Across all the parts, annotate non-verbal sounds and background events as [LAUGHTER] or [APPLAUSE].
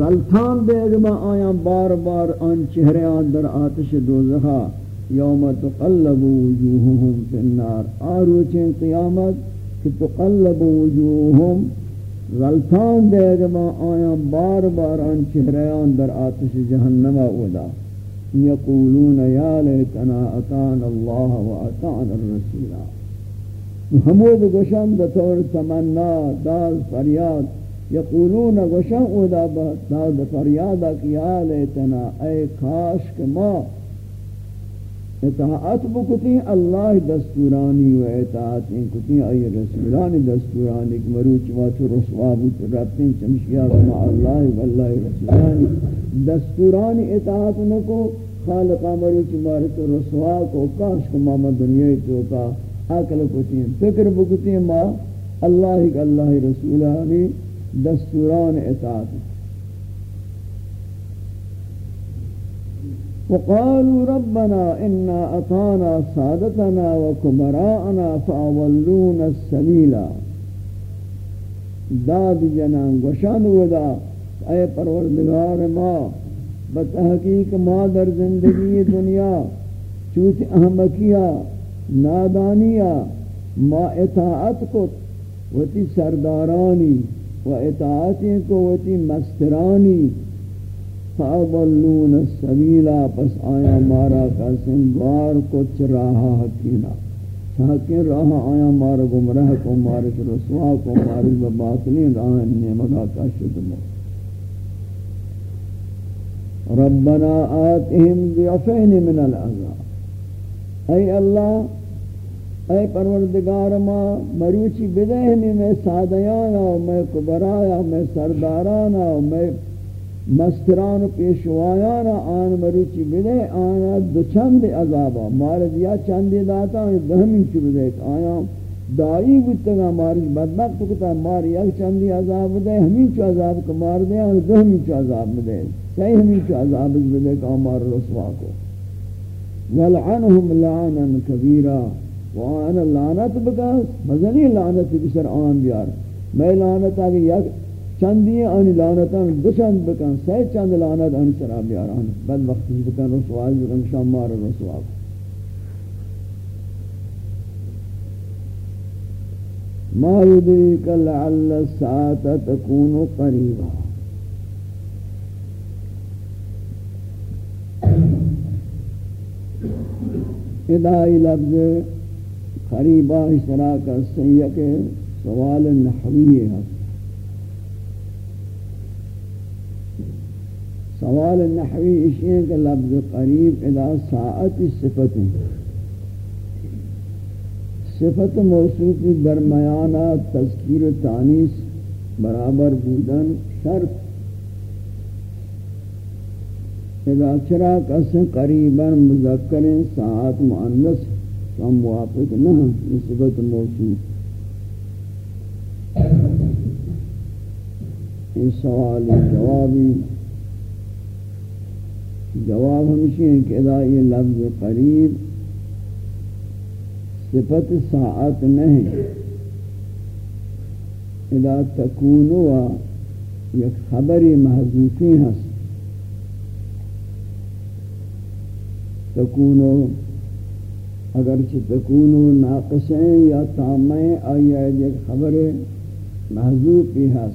غلطان دے گا آیا بار بار ان چہرے در آتش دوزخا، یوم تقلب وجوہم فی النار۔ آروچیں قیامت کہ تقلب وجوہم غلطان دے گا آیا بار بار ان چہرے در آتش جہنم اودا یقولون یا لیتنا اتان اللہ و اتان الرسولہ حمود گشن دطور تمنا، دال، فریاد۔ یقولون وشن اودا داد فریادا کی آلیتنا اے کاش کہ ما اطاعت بکتی، اللہ دستورانی و اطاعت ان کتی ای رسولانی دستورانی کہ مروچ واتو رسوا بوت ربتین چمشیا کما اللہ واللہ رسولانی. دستورانی اطاعت نکو خالقا مروچ مارت رسوا کو، کاش کما ما دنیا تو کا عقل کتی فکر بکتی، ما اللہ اللہ رسولانی دستوران اطاعت. وقالوا ربنا إنا أطانا سادتنا وكبراءنا فأولونا السبيل. داد جنان گوشان ودا، اے پروردگار ما، بتحقیق ما در زندگی دنیا چوت احمقیہ، نادانیہ، ما اطاعت کو وتی سردارانی و اطاعتی کو وتی مسترانی، فاضلون السبیلا، پس آیا مارا کا سنگوار کو چراہا حکینا؟ ساکن راہ آیا مارا گمراہ کو مارا رسوا کو مارا بباطنی راہ نعمگا کا شدمو ربنا آتهم ضعفین من العذاب. اے اللہ اے پروردگار، ما مروچی بدہ میں میں سادیانا میں کبرایا میں سردارانا میں مستران و پیشوایانا آن مروچی بدہ آنا دو چند عذابا مارد یا چندی داتا دہمی چو بدہ آیا دائی بودتگا مارد بدبخت کتا، مار یک چندی عذاب دے ہمیں چو عذاب کو مار دے اور دہمی چو عذاب دے صحیح ہمیں چو عذاب بدہ کہ مار رسوا کو۔ وَلْعَنْهُمْ لَعَنًا كَبِيرًا وانا لعنت بکا مزنی لعنت بسر آن بیار میں لعنت آگے یک چندی آنی لعنتان دو چند بکن سی چند لعنت آنی سرا بیار آن بد وقتی بکن رسوائی بکن شمار رسوائی ما يدريك لعل الساعة تكون قريبا ادائی لفظ قریبا اس طرح کا سیہ کے سوال نحوی ہے۔ سوال نحوی اشیاء کے لفظ قریب ادا ساعت صفت صفت موصوف درمیانہ تذکیر تانیس برابر بودن شرط۔ اذا چرا کس قریبا مذکر ساعت مؤنث ہم موافق نہ نسبت موجود ان سوال جوابی جواب ہمشی ہے کہ ادا یہ لفظ قریب صفت ساعت نہیں ادا تکون و یک خبری محضوفی ہست تکون اگر تکونو ناقصیں یا تامیں آیا ایک خبر محضوب بھی ہے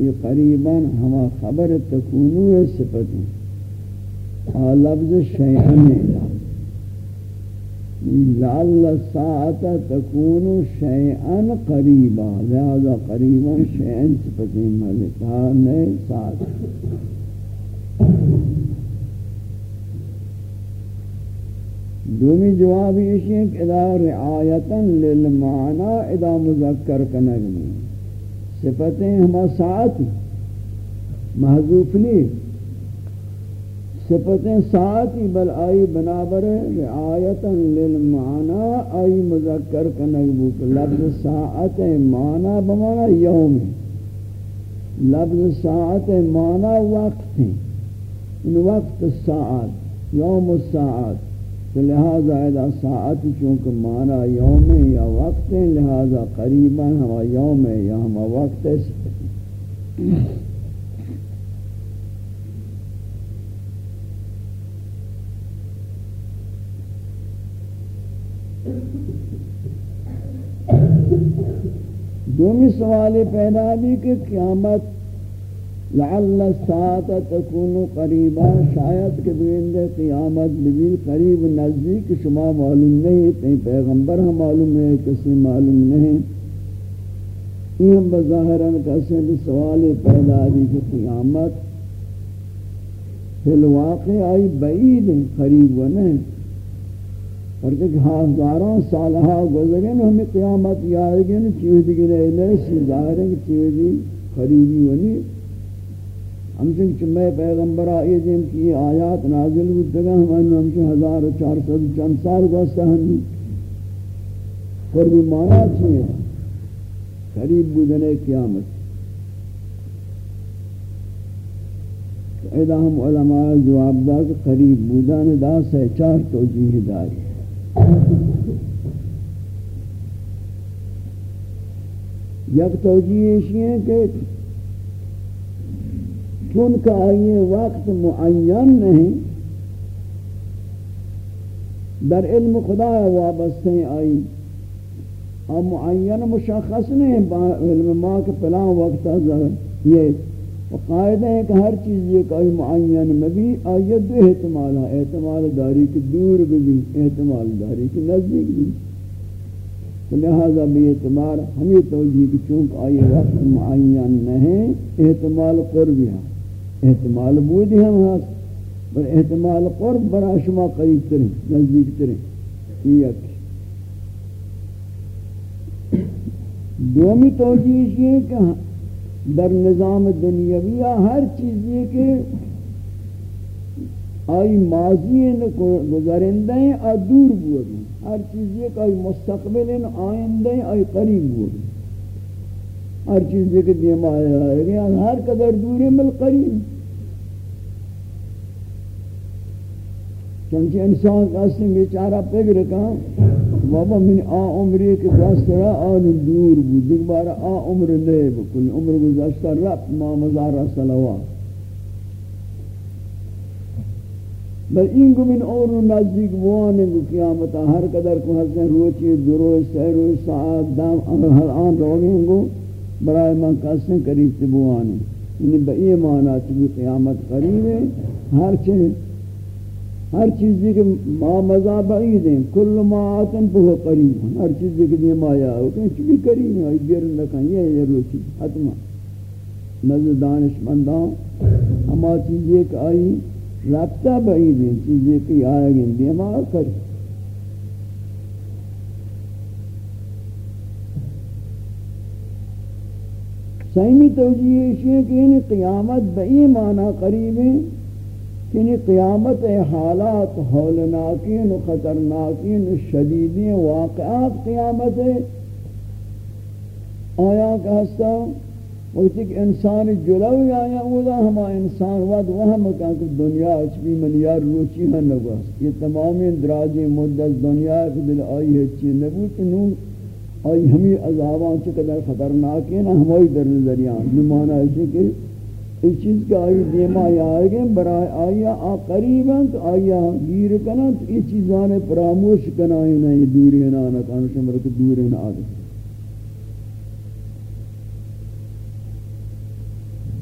یہ قریباً ہما خبر تکونو صفتی آ، لفظ شیئن لعل ساعت تکون شیئن قریبا، لہذا قریبا شیئن صفتی ملکہ نئے ساعت۔ دومی جواب یہ ہے کہ ادا رعایتا للمعنی ادا مذکر کنگنی۔ صفتیں ہما ساتھ محضوف نہیں۔ صفتیں ساتھی بل آئی بنابر رعایتا للمعنی آئی مذکر کنگبوک لفظ ساعت معنی بمعنی یوم۔ لفظ ساعت معنی وقت ہیں۔ ان وقت ساعت، یوم الساعت۔ تو لہذا ادا ساعت چونکہ مانا یوم یا وقت ہے، لہذا قریبا ہوا یوم ہے یا ہما وقت ہے۔ دومی سوال پیدا بھی کہ قیامت لعل الساعت تکون قریبا شاید کہ دوئندے قیامت بگیر قریب نزدیک شما معلوم نہیں تین پیغمبر ہم معلوم ہے کسی معلوم نہیں. یہ ہم بظاہران کسی بھی سوال پیدا بھی کہ قیامت فی الواقع آئی بعید، قریب و نہیں. اور کہ ہزاروں سالہ گزرین ہمیں قیامت یاد گئے چیز گنے لیسی ظاہر ہے کہ چیز قریبی ونی ہم سے چمے پیغمبر آئی دیم کی آیات نازل ہوتگا ہم ہم سے ہزار چار سو چند سال گوستا ہم قربی مانا چیئے قریب بودنے قیامت۔ ایدہ ہم علماء جواب دا کہ قریب بودن دا سے چار توجیہ داری۔ یک توجیہ یہ ہے کہ چونکہ آئیے وقت معین نہیں، در علم خدا وابستہ آئی اور معین مشخص نہیں علم ما کے پلان وقت یہ۔ قائدہ ہے کہ ہر چیز یہ کوئی معین مبی آیت دو احتمال ہے احتمال داری کی دور بھی احتمال داری کی نزدیک بھی۔ لہذا بھی اعتبار ہمیں توجیہ کی چونکہ آئی وقت معین نہیں، احتمال قرب ہے۔ احتمال بودی ہم ہاتھ پر احتمال قرب برا شما قریب تریں نزدیک تریں یہ دومی توجیہ یہ کہ در نظام دنیاوی ہر چیز یہ کہ آئی ماضی گزرندہ ہیں اور دور بودی ہر چیز یہ کہ آئی مستقبل آئندہ ہیں، آئی قریب بودی ہر چیز یہ کہ دیم آیا ہے ہر قدر دور مل قریب۔ چنچہ انسان کا سن بیچارہ پگ رکھا، بابا من آ عمری کے گاسترا آن دور بود۔ دیکھ بارا آ عمر لے بکل۔ عمر گزاشتا رب ما مزارہ صلوات۔ بل این گو من اور نزدیک بوانے گو قیامتا۔ ہر قدر کو حسن روچی دروش سہروش ساعت دام ہر آن روگیں گو۔ برای من کسن قریب تبوانے یعنی بئی معنی چلی قیامت قریب ہے ہر چیز ہر چیز کہ ما مزا بعید ہیں کل ما آتن بہو قریب ہیں ہر چیز کہ دیم آیا ہو کہ چکی قریب ہیں بیر لکھیں یہ ہے روچی حتما. نزد دانش مندان ہما چیزیں کہ آئی رابطہ بعید ہیں چیزیں کہ آیا گئے دیم آیا قریب سیمی توجیہ ہے کہ یعنی قیامت بئی معنی قریب ہیں یعنی قیامت حالات ہولناکین و خطرناکین و شدیدین واقعات قیامت ہے آیا کہ ہستا، وقتی کہ انسان جلوی آیا اولا ہما انسان ود وہم کہا کہ دنیا اچھی ملیار روچی ہے نگو یہ تمامی دراجی مدت دنیا کے دل آئی ہے چی نبو نون آئی ہمیں عذابان چقدر خطرناکین ہمائی در نظریان نمانا ہے کہ اس چیز کا آئی دیما یا آئے گئے برای آیا آ قریب تو آیا گیر کنا، تو یہ چیزانے پراموش کنا ہی نہیں دوری نانا کانا شمرک دوری نانا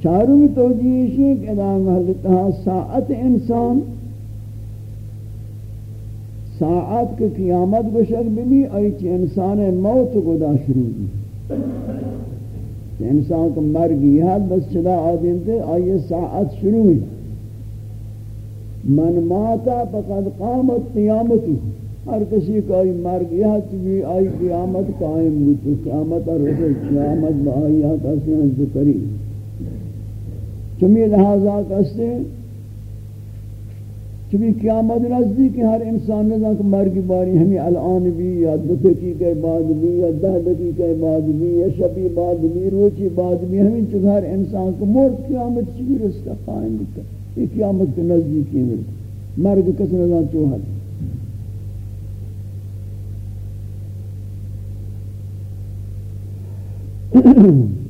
چاروں میں توجیہ ہے کہ ادا محلتہ ساعت انسان ساعت کے قیامت بشک بھی آئی چی انسان موت کو دا شروع دی انسان کو مر گیا بس چدا آدم تھے آئیے ساعت شروع ہوئی من ماتا فقد قامت قیامت۔ ہر کسی کا آئی مر گیا تو بھی، آئی قیامت قائم ہوئی قیامت اور قیامت با آتا سیان ذکری چمی لحاظہ کستے ہیں چونکہ قیامت نزدیک ہر انسان نظام کہ مرگ باری، ہمیں الان بھی، یا دو دقیقے بعد بھی، یا دہ دقیقے بعد بھی، یا شبی بعد بھی، روچی بعد بھی، ہمیں چونکہ ہر انسان کو مرد قیامت چی رسکا قائم بکر یہ قیامت کے نزدیکی مرد مرگ کس نظام چوہد Mm-hmm.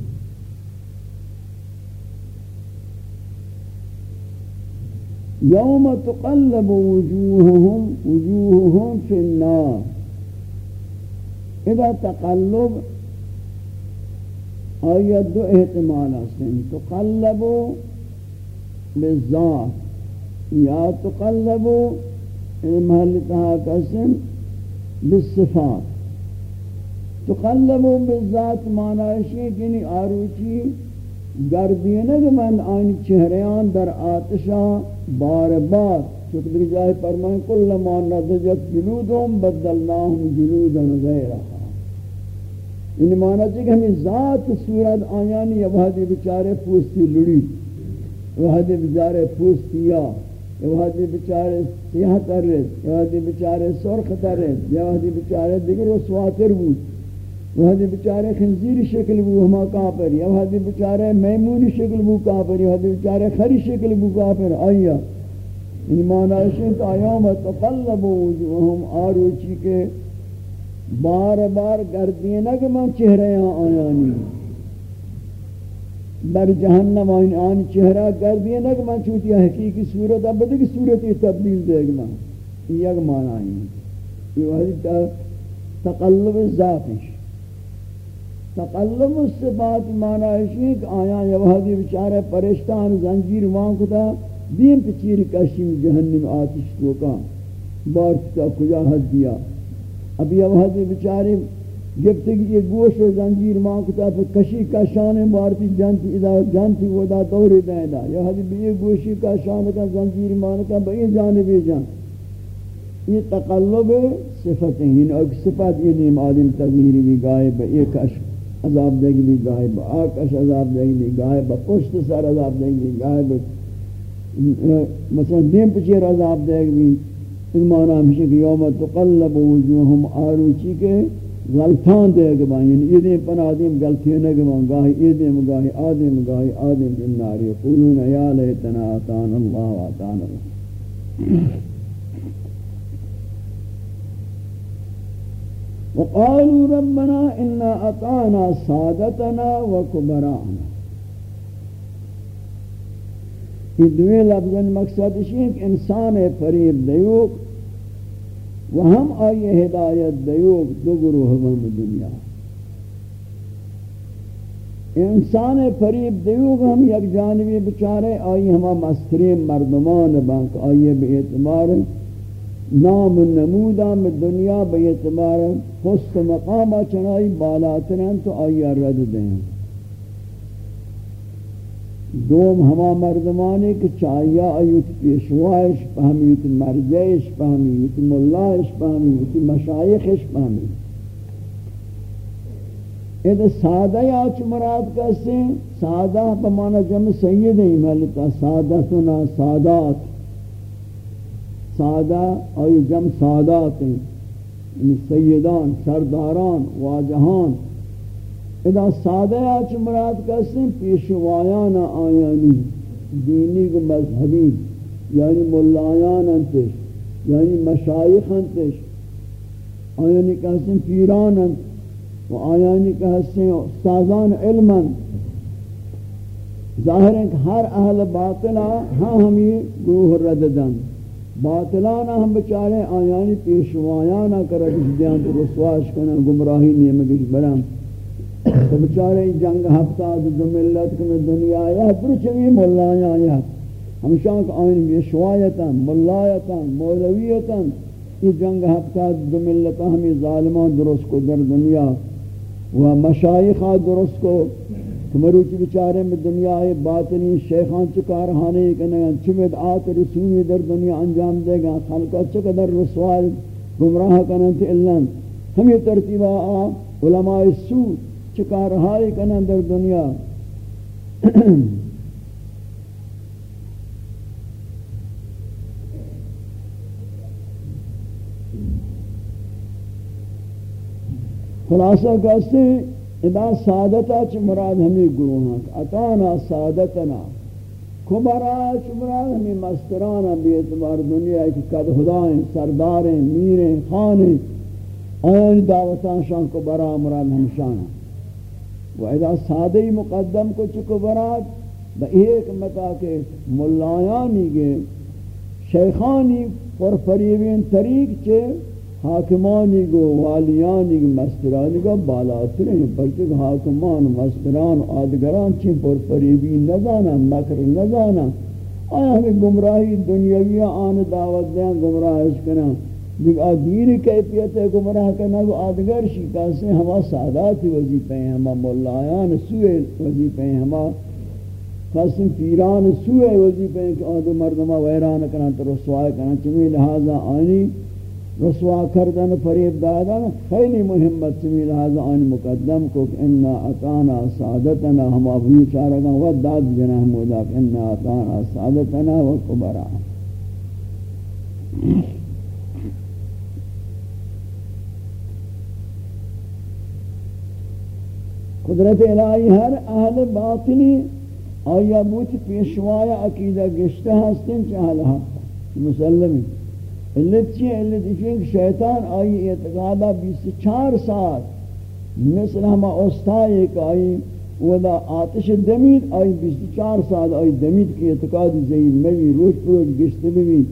یوم تقلب وجوههم وجوههم في النار. اذا تقلب، آیا دو احتمال ہیں یعنی تقلبو بالذات، یا تقلبو یعنی محل تہا قسم بالصفات. تقلبو بالذات معنی ہے کہ یعنی آروچی گردینگ من آن چہریان در آتشا بار بار۔ چکہ جائے فرمائیں، کل ما نضجت جلودهم بدلناهم جلودا غیرها ان معنی ہے کہ ہمیں ذات صورت آیانی یہ وحدی بچارے پوستی لڑی، وحدی بچارے پوستیا یہ وحدی بچارے سیاہ تر رہے یہ وحدی بچارے سرخ تر رہے یہ وحدی بچارے دیگر رسواتر بود۔ وہ وحدی بچارے خنزیر شکل بو، ہما کافر یہ وحدی بچارے میمون شکل بو کافر یہ وحدی بچارے خری شکل بو کافر آیا ان یعنی معنی ہے آیام تقلب وجوہم آروچی کے بار بار گردینک من چہرے آیانی۔ در جہنم آئین آن چہرہ گردینک من چوتی حقیقی صورت، اب بدی کی صورتی تبدیل دے گا۔ یک معنی آئین یہ وحدی تقلب ذاتش تقلب الصفات معنی ہے کہ آیا یہ وحدی بچارے پرشتان زنجیر وان کو مانکتا دین پچیر کشیم جہنم آتش کو کا بارت کا کجا حد دیا۔ اب یہ وحدی بچاری گفتگی یہ گوش و زنجیر ماں کتا پھر کشی کا شان مارتی جانتی ادا، جانتی وہ دا دوری دینا یہ حدی بھی یہ گوشی کا شان کا زنجیر ماں کا بئی جانبی جان۔ یہ تقلب صفت ہیں ان اگر صفت یہ نیم آدم تغییر بھی گائے با ایک کش عذاب دے گی گائے با آکش عذاب دے گی گائے با پشت سر عذاب دے گی گائے با مثلا دین پچیر عذاب دے گی اس معنی ہمشہ کہ یوم تقلب وجوہم آروچی کے غلطان دے گا یعنی ایدیں پناہ دیم غلطیوں نگا گاہی ایدیں گاہی آدم گاہی آدم بن ناری یقولون یا لیتنا آتان اللہ و آتان اللہ۔ وقالوا ربنا انا اطعنا سادتنا وكبراءنا. یہ دوئے لفظن مقصد ہے کہ انسان فریب دیوک و ہم آئی ہدایت دیوک دو گروہ ہم دنیا. انسان فریب دیوک ہم یک جانبی بچارے آئی ہما مسترین مردمان بانک آئی بے اعتبار نام نمودہ میں دنیا بے اعتبار خست مقامہ چنائی بالاترین تو آئی رد دیں دوم ہما مردمانی کہ چاہیا ایوت پیشوائش پہمیت مرجعش پہمیت ملائش پہمیت مشایخش پہمیت اید سادہ یا کہتے ہیں سادہ بمانا جمع سید ملتا سادتنا سادات. سادہ اور جمع سادات ہیں یعنی سیدان، سرداران، واجہان۔ ادا سادہ آچ مراد کسی پیشوایان آیانی، دینی کو مذہبی یعنی ملایان انتش یعنی مشایخ انتش۔ آیانی کسی پیران انت و آیانی کسی استازان علما ظاہر ہے کہ ہر اہل باطلہ ہاں ہمیں گروہ رددن باطلانا ہم بچارے آیانی پیشوایانا کرکش دیان تو رسواش کنا گمراہی نیمکش برام تو بچارے جنگ ہفتہ دو ملت کے دنیا آیا پر چوی مولا آیا ہمشاں کہ آئین یہ شوایتا ملایتا مولویتا یہ جنگ ہفتہ دو ملت ہمیں ظالمان درست کو در دنیا۔ و مشایخہ درست کو۔ تمروچی بچارے میں دنیا آئے باطنی شیخان چکا رہانے کنگا چمد آت رسومی در دنیا انجام دے گا، خلقہ چقدر رسوال گمراہ کنن تے اللہ۔ ہم یہ ترتیبہ آ، علماء سود چکار ہائی کنا در دنیا۔ خلاصہ کہتے ہیں ادا سادتا چھ مراد ہمیں گروہ ہیں اتانا سادتنا کبرا چھ مراد ہمیں مسترانا بیعتبار دنیا کی قد خدائیں، سرداریں، میریں، خانیں۔ آن دعوتان شان کبرا مراد ہمشانا ہاں۔ و اذا سادی مقدم کو چکو برات با ایک متا کہ ملایانی گے شیخانی پر فریبین طریق چے حاکمانی گو والیانی گو مسترانی گو بالاتر ہیں پرچک حاکمان، مستران، آدگران چین پر پریبی نزانا، مکر نزانا. آیا ہمیں گمراہی دنیاوی آن دعوت دیں گمراہ اسکنا دیکھ آدین کیفیت ہے گمراہ کرنا گو آدگر شکا سے ہما سادات وظیفہ ہیں، ہما مولایان سوئے وظیفہ ہیں، ہما خاصن پیران سوئے وظیفہ ہیں کہ آدھو مردمہ ویران کرنا تو رسوائے کرنا چمی لہذا آنی رسوا کردن فریب دادن خیلی محمد سمی لہذا آن مقدم کو کہ انا اتانا سعادتنا ہم ابنی چارگا و داد جنہ مودا کہ انا اتانا سعادتنا و کبرا قدرت الہی ہر اہل باطنی آیا بوت پیشوایا عقیدہ گشتہ ہستن چاہلہ مسلمی علت چی علت اشین کہ شیطان آئی اعتقادہ بیس چار سال مثل ہما استائی کہ آئی ودا آتش دمید آئی بیس چار سال آئی دمید کی اعتقاد زید موی روش پروش گشت بھی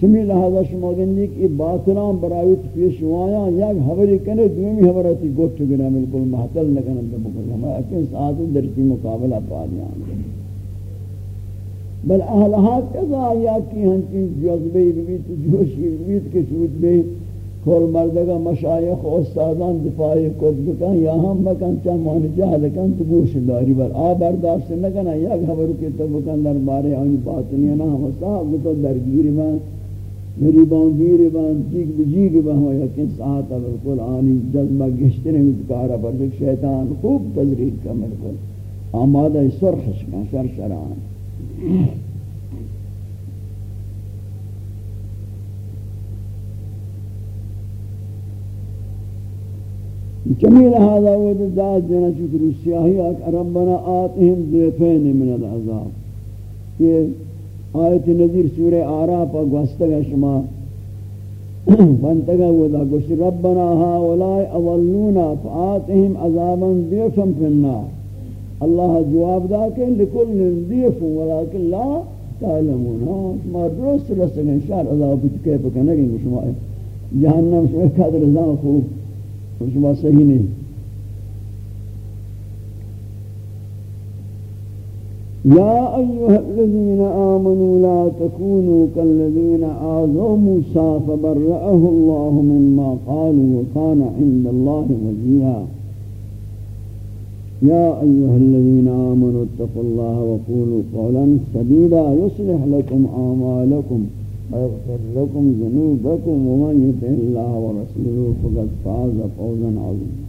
چمی لہذا شما گندی کہ باطنان برایت پیش وایا یک حبری کنے دومی حبراتی گوٹ گنا ملکل محتل نکنن دمکل ہمیں اکن ساتھ درکی مقابلہ پا دیان بل اہلہات کذا یا کی ہنچین جذبی بیت، جوشی بیت کے چود بے کھول مردگا مشایخ و استادان دفاعی کود بکن یا ہم بکن چا مانی جہل کن تو گوش داری بل آ برداشت نکن یا خبر کے تو بکن در بارے آنی باطنی نا ہم صاحب تو درگیری من میری بان گیری بان جیگ بجیگ بان ہوا یقین ساعتا بالکل آنی جذبہ گشتنے مجکارا پر شیطان خوب تذریق کا ملکل آمادہ سرخش کن شر شران جمیل هذا ود ذات جنا شکر سیاہی ربنا آتهم ضعفین من العذاب. یہ آیت نظیر سورہ آراف گوستگا شما فانتگا ودا گوش ربنا هؤلاء اولونا فآتهم عذابا ضعفا في النار. اللہ جواب دا کہ لکل نزدیف ولیکن لا تعلمون. شما درست رسگن شہر عذاب کچھ پکنگیں شما. جہنم شما قدر زان خوب شما صحیح نہیں يا أيها الذين آمنوا لا تكونوا كالذين آذوا موسى فبرأه الله مما قالوا وكان عند الله وجيها يا أيها الذين آمنوا اتقوا الله وقولوا قولا سديدا يصلح لكم آمالكم ويغفر لكم ذنوبكم ومن يطع الله ورسوله فقد فاز فوزا عظيما.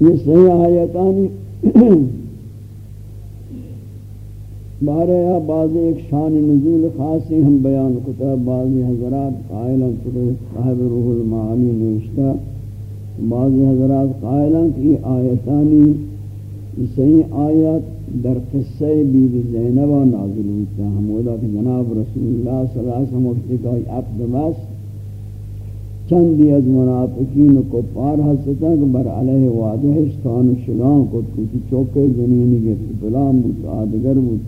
یہ صحیح آیتانی بارے یا بعض ایک شان نزول خاصی ہم بیان کتا بعضی حضرات قائلا صاحب روح المعانی نوشتہ بعض حضرات قائلان کی آیتانی صحیح آیت در قصہ بی بی زینبہ نازل ہوتا ہمودا کہ جناب رسول اللہ صلی اللہ علیہ وسلم وقتی کہ عبد بس چندی از منافقین کو پار حسطا کہ بر علیہ واضح اشتان شلان کو کچھ چوکے زنینی کے بلام بود، آدگر بود۔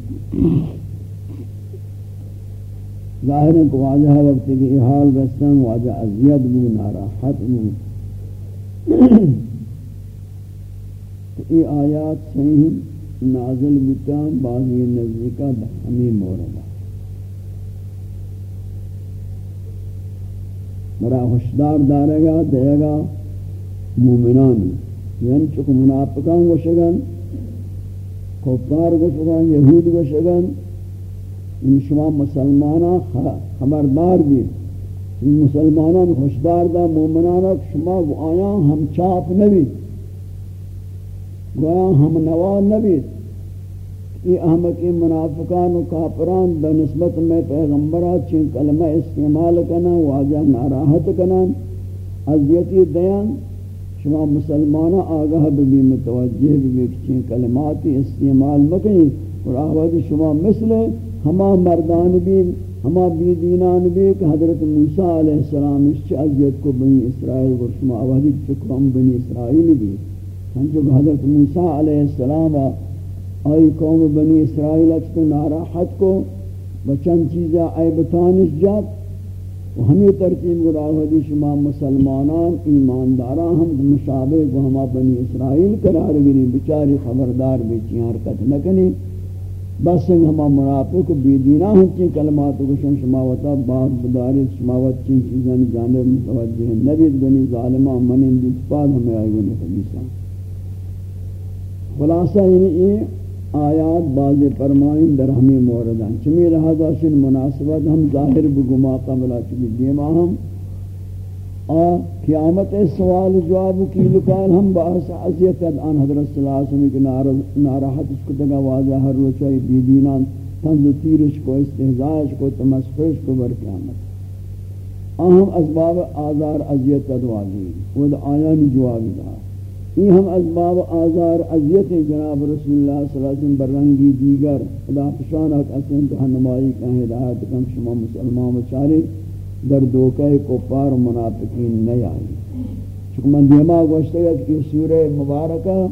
ظاہر ہے کہ واضح وقتی کہ حال رستان واضح عذیت بود، ناراحت بود۔ یہ آیات صحیح نازل بتا بعضی نزدیکا ہمیں مورد مرا ہوشدار دارے گا، دے گا مومنانی یعنی چکو منافقان گوشگن کفار گوشگن یہود گوشگن ان شما مسلمانہ خبردار بھی۔ مسلمانان خوشدار دا مومنان شما آیا ہم چاپ نبی گویا ہم نوا نبی یہ احمقی منافقان و کافران بنسبت میں پیغمبرہ چین کلمہ استعمال کنا واجہ ناراحت کنا عذیتی دیان. شما مسلمانہ آگاہ بھی متوجہ بھی چین کلماتی استعمال مکنی اور آواز شما مثل ہما مردان بھی ہما بی دینان بھی کہ حضرت موسیٰ علیہ السلام اس چاہیت کو بنی اسرائیل کو شما آوازی چکو ہم بنی اسرائیل بھی سنچو کہ حضرت موسیٰ علیہ السلام آئی قوم بنی اسرائیل اچھتے ناراحت کو و چند چیزا عیبتانش جات۔ و ہمیں ترتیب گراہ دی شما مسلمانان، ایمانداران ہم مشابہ کو ہما بنی اسرائیل قرار گری بچاری خبردار بیچی حرکت نکنی بس سنگ ہما منافق بیدینا ہم چین کلمات کو شن شماوتا باغ بداری شماوت، چین چیزان، جانب، متوجہ ہیں نبید بنی ظالمہ منین دیت پاد ہمیں آئی بنی خبیصہ خلاصہ یعنی یہ آیات باز فرمائیں در ہمیں موردان چمی لہذا شن مناسبت ہم ظاہر بگما قبلہ چکی دیما ہم۔ آن قیامت سوال جواب کی لکان ہم باعث عذیت ان حضرت صلی اللہ علیہ وسلم کی ناراحت اس کو دگا واضح ہر روچائی بیدینان تنز و تیرش کو استحضائش کو تمسخش کو بر قیامت۔ اہم اسباب آزار عذیت ادوالی وہ دا آیانی جواب دا۔ یہ ہم اسباب آزار عذیت جناب رسول اللہ صلی اللہ علیہ وسلم برنگی دیگر ادا پشانک اسن تو ہنمائی کا ہدایت کم شما مسلمان و چارے در دوکہ کفار منافقین نہیں آئی چکہ من دیما گوشتے گا کہ سورہ مبارکہ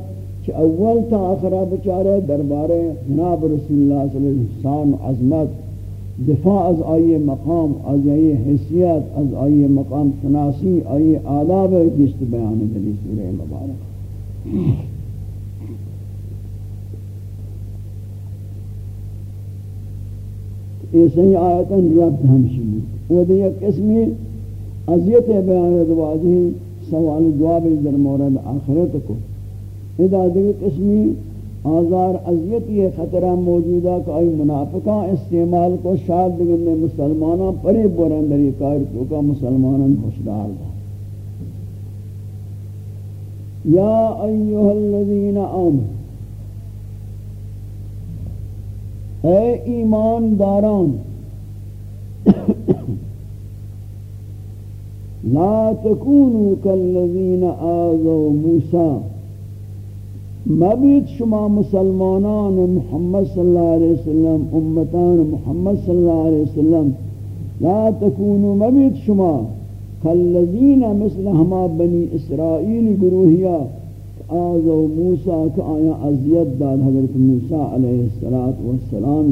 کہ اول تا آخرہ بچارے دربارے جناب رسول اللہ صلی اللہ علیہ وسلم عظمت، دفاع از آئی مقام، از آئی حیثیت، از آئی مقام شناسی، آئی آداب جست بیان دلی سورہ مبارکہ. یہ صحیح آیتاً رب ہمشی وہ دیئے قسمی عذیت بیان دوازی سوال جواب در مورد آخرت کو۔ ادا دیئے قسمی آزار عذیت یہ خطرہ موجودہ کہ آئی منافقہ استعمال کو شاد دیگر میں مسلمانہ پرے بورن در یہ کار چوکا مسلمانہ خوشدار دا۔ یا ایوہ الذین آمن اے ایمان داران لا تكونوا كالذين آذوا موسى مبید شما مسلمانان محمد صلی اللہ علیہ وسلم، امتان محمد صلی اللہ علیہ وسلم، لا تكونوا مبید شما كالذين مثل ہما بنی اسرائیل گروہیا آذوا موسى کہ آیا عذیت داد حضرت موسیٰ علیہ السلام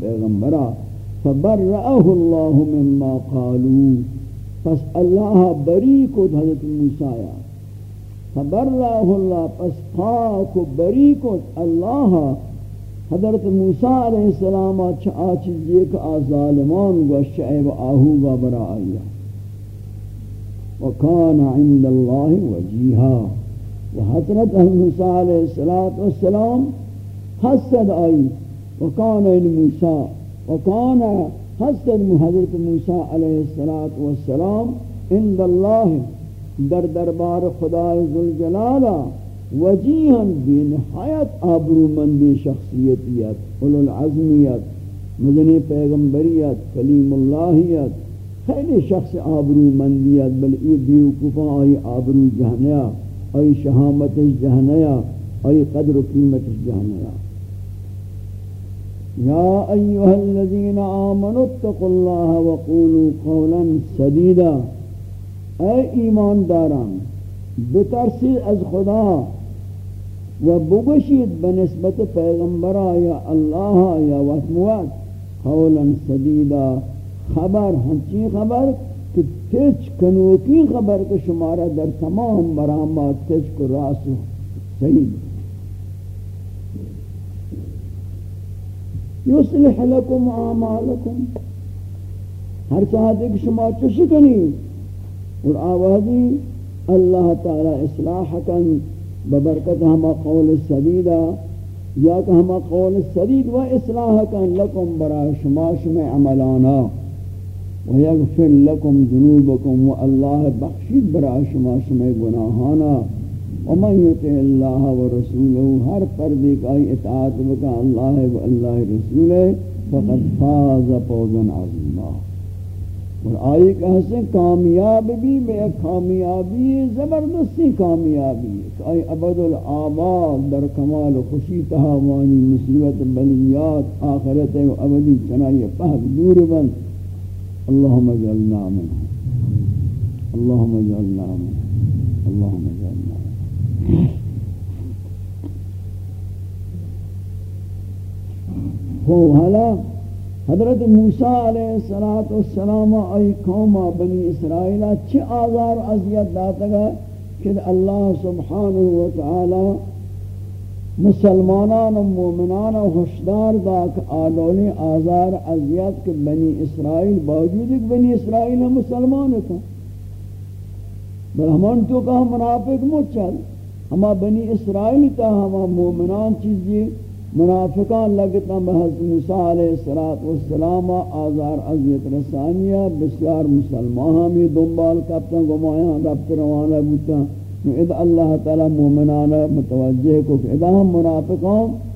پیغمبرہ فبرأه الله مما قالوا. پس اللہ بری کو حضرت موسیٰ فبرہ اللہ، پس پاک و بری کو اللہ۔ حضرت موسیٰ علیہ السلام چاہ چیز ایک آظالمان و شعب آہو و برا آیا۔ وکان عند اللہ وجیہا۔ و حضرت موسیٰ علیہ السلام حسد آئی۔ وکان عند موسیٰ، وکان حسد حضرت موسیٰ علیہ السلام عند اللہ در دربار خدا ذوالجلالہ وجیہن بی نہایت آبرو مندی شخصیتیت اولو العظمیت مدنی پیغمبریت کلیم اللہیت خیلی شخص آبرو مندیت بل ای بیوکوفا آئی آبرو جہنیا آئی شہامت جہنیا آئی قدر و قیمت جہنیا۔ يا أيها الذين آمنوا اتقوا الله وقولوا قولا سديدا. اے ایمان داران بترسی از خدا و بگشید بنسبت پیغمبرا یا اللہ یا وطموات قولا سدیدا. خبر ہنچی خبر کہ تیچ کنوکی خبر کہ شمارا در تمام برامات تیچ کو راسو صحیح. یصلح لکم اعمالکم ہر چاہتے کہ شما چشی کنی اور آوازی اللہ تعالی اصلاح کن. ببرکت ہما قول سدیدہ یا کہ ہما قول سدید و اصلاح کن. لکم برا شما شما عملانا. ویغفر لکم ذنوبکم و اللہ بخشید برا شما شما گناہانا ومن يطع الله ورسوله، ہر پردے کا اطاعت بکا اللہ و اللہ رسول فقد فاز فوزا عظیما۔ اور آئی کہ ہسیں کامیاب بھی، بے کامیابی زبردستی کامیابی آئی عبد العباد در کمال و خوشی، تہاوانی مصیبت، بلیات، آخرت و ابدی چنائی پہد دور بند اللہم جعلنا منہ اللہم جعلنا منہ اللہم جعلنا منہ ہو حالا حضرت موسیٰ علیہ السلام ای قوم بنی اسرائیل چھ آزار عذیت داتا گا کہ اللہ سبحانہ وتعالی مسلمانان و مومنان و خوشدار دا کہ آلولی آزار عذیت کہ بنی اسرائیل باوجود ایک بنی اسرائیل مسلمان تھا بل ہمان تو کہا منافق مت ہما بنی اسرائیل تا ہما مومنان چیزی منافقان لگتا محض موسیٰ علیہ السلام آزار عذیت رسانیہ، بسیار مسلمان ہمی دنبال کپتا، گمایاں رب روانہ بوتا۔ اذا اللہ تعالی مومنان متوجہ کو کہ اذا ہم منافقان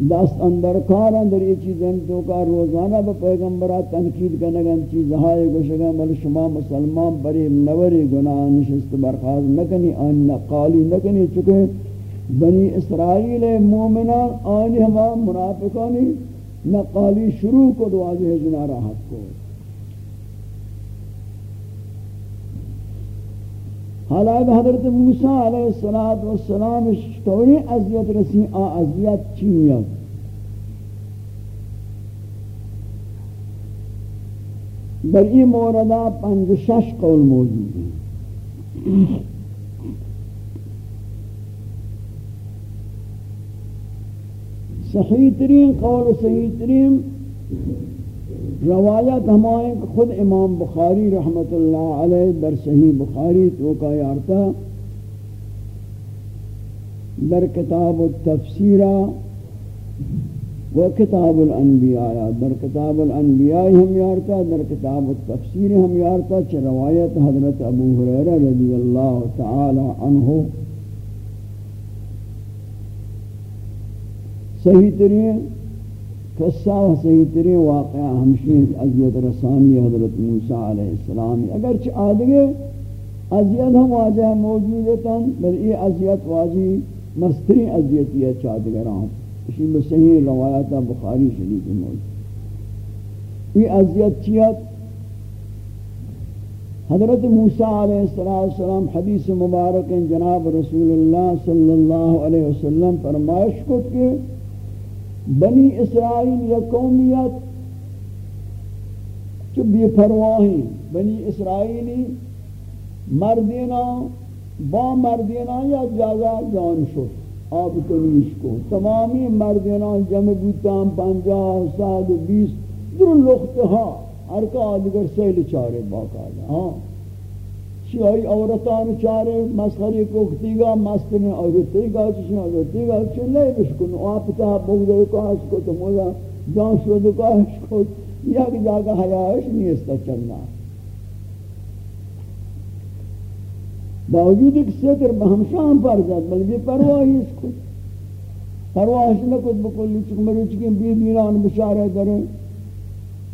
دست اندر، کار اندر یہ چیزیں تو کا روزانہ با پیغمبرہ تنقید کرنے گا چیز ہائے گوشگا، مل شما مسلمان بری نوری گناہ نشست برخواست نکنی، آن نقالی نکنی چکے بنی اسرائیل مومنان آنی ہما منافقانی نقالی شروع کو دواجہ جنا راحت کو حالا حضرت موسیٰ علیہ السلام اشتوری عذیت رسی آ عذیت چینیا بر این موردہ پنج شش قول موجود ہیں صحیح ترین قول صحیح ترین روایت ہمائیں خود امام بخاری رحمت اللہ علیہ در صحیح بخاری تو کا یارتا در کتاب التفسیرہ و کتاب الانبیاء در کتاب الانبیاء ہم یارتا در کتاب التفسیر ہم یارتا چھ روایت حضرت ابو حریرہ رضی اللہ تعالی عنہ صحیح ترین قصہ صحیح ترین واقعہ ہمشین عذیت رسانی حضرت موسیٰ علیہ السلام اگرچہ آدھگے عذیت ہم واجہ موجود ہیں بل یہ عذیت واجی مستری عذیتی ہے چادگران۔ اسی میں صحیح روایات بخاری شریف موجود۔ یہ عذیت چیت حضرت موسیٰ علیہ السلام حدیث مبارک جناب رسول اللہ صلی اللہ علیہ وسلم فرمائش کو کہ بنی اسرائیل یا قومیت چو بے پرواہی، بنی اسرائیلی مردینا، با مردینا یا جاگا جان شو آب کنیش کو۔ تمامی مردینا جمع بوتان پنجاہ ساد و بیس در لختہا ہر کا آدگر سیل چارے باقا ہاں۔ چیاری عورتان چاره مسخری کوکتیگا مستن عورتیگا چشن عورتیگا چلے بشکن، آپ تا بغدے کو اس کو تو مولا جان شود کو اس یک جگہ حیاش نہیں استا چلنا۔ باوجود ایک ستر بہمشان پر جات بلکہ پرواہی اس کو۔ پرواہش نہ کچھ بکلی چکم مروچ بی بیران بشارہ دریں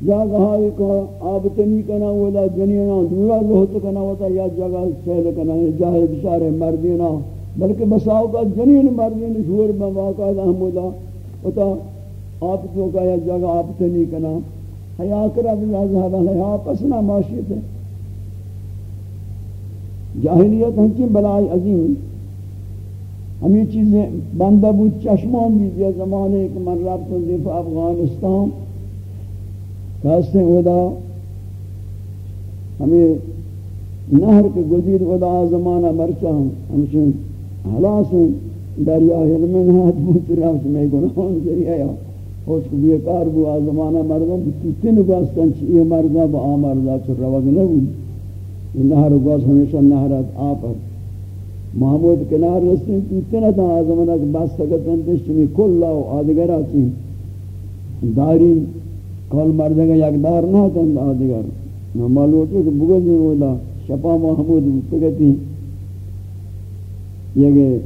جگہ کو آبتنی کنا ولا جنینا دورا لوت کنا وتا یا جگہ سیل کنا جاہے بشارے مردینا۔ بلکہ بساو کا جنین مردین شور میں واقع احمدا وتا آپ تو کا یا جگہ آبتنی کنا۔ حیا کرا بلا ذهب حیا پسنا ماشی تھے۔ جاہلیت ہم کی بلائی عظیم ہمیں چیزیں بندہ بود چشمان بھی زمانے ایک من رابط دفع افغانستان۔ کہاستے ادا ہمیں نہر کے گزیر ادا زمانہ مرچا ہوں ہمشن حلاس ہیں، دریا حلمن ہاتھ بہت رفت میں گناہوں ذریعہ یا خوش کو بیکار بو آزمانہ مردم تو تین گوستن چی یہ مردہ با آمردہ چر روگ نبو یہ نہر گوست ہمیشہ نہرت آپر محمود کنار رسیں تو تین تا آزمانہ کے بس تکتن تشمی کل لاؤ آدگرہ چین دارین کل مردگا یک دار نہ تند آدگر نہ مالوٹے کہ بگل نہیں ہوتا شپا محمود بکتی یہ کہ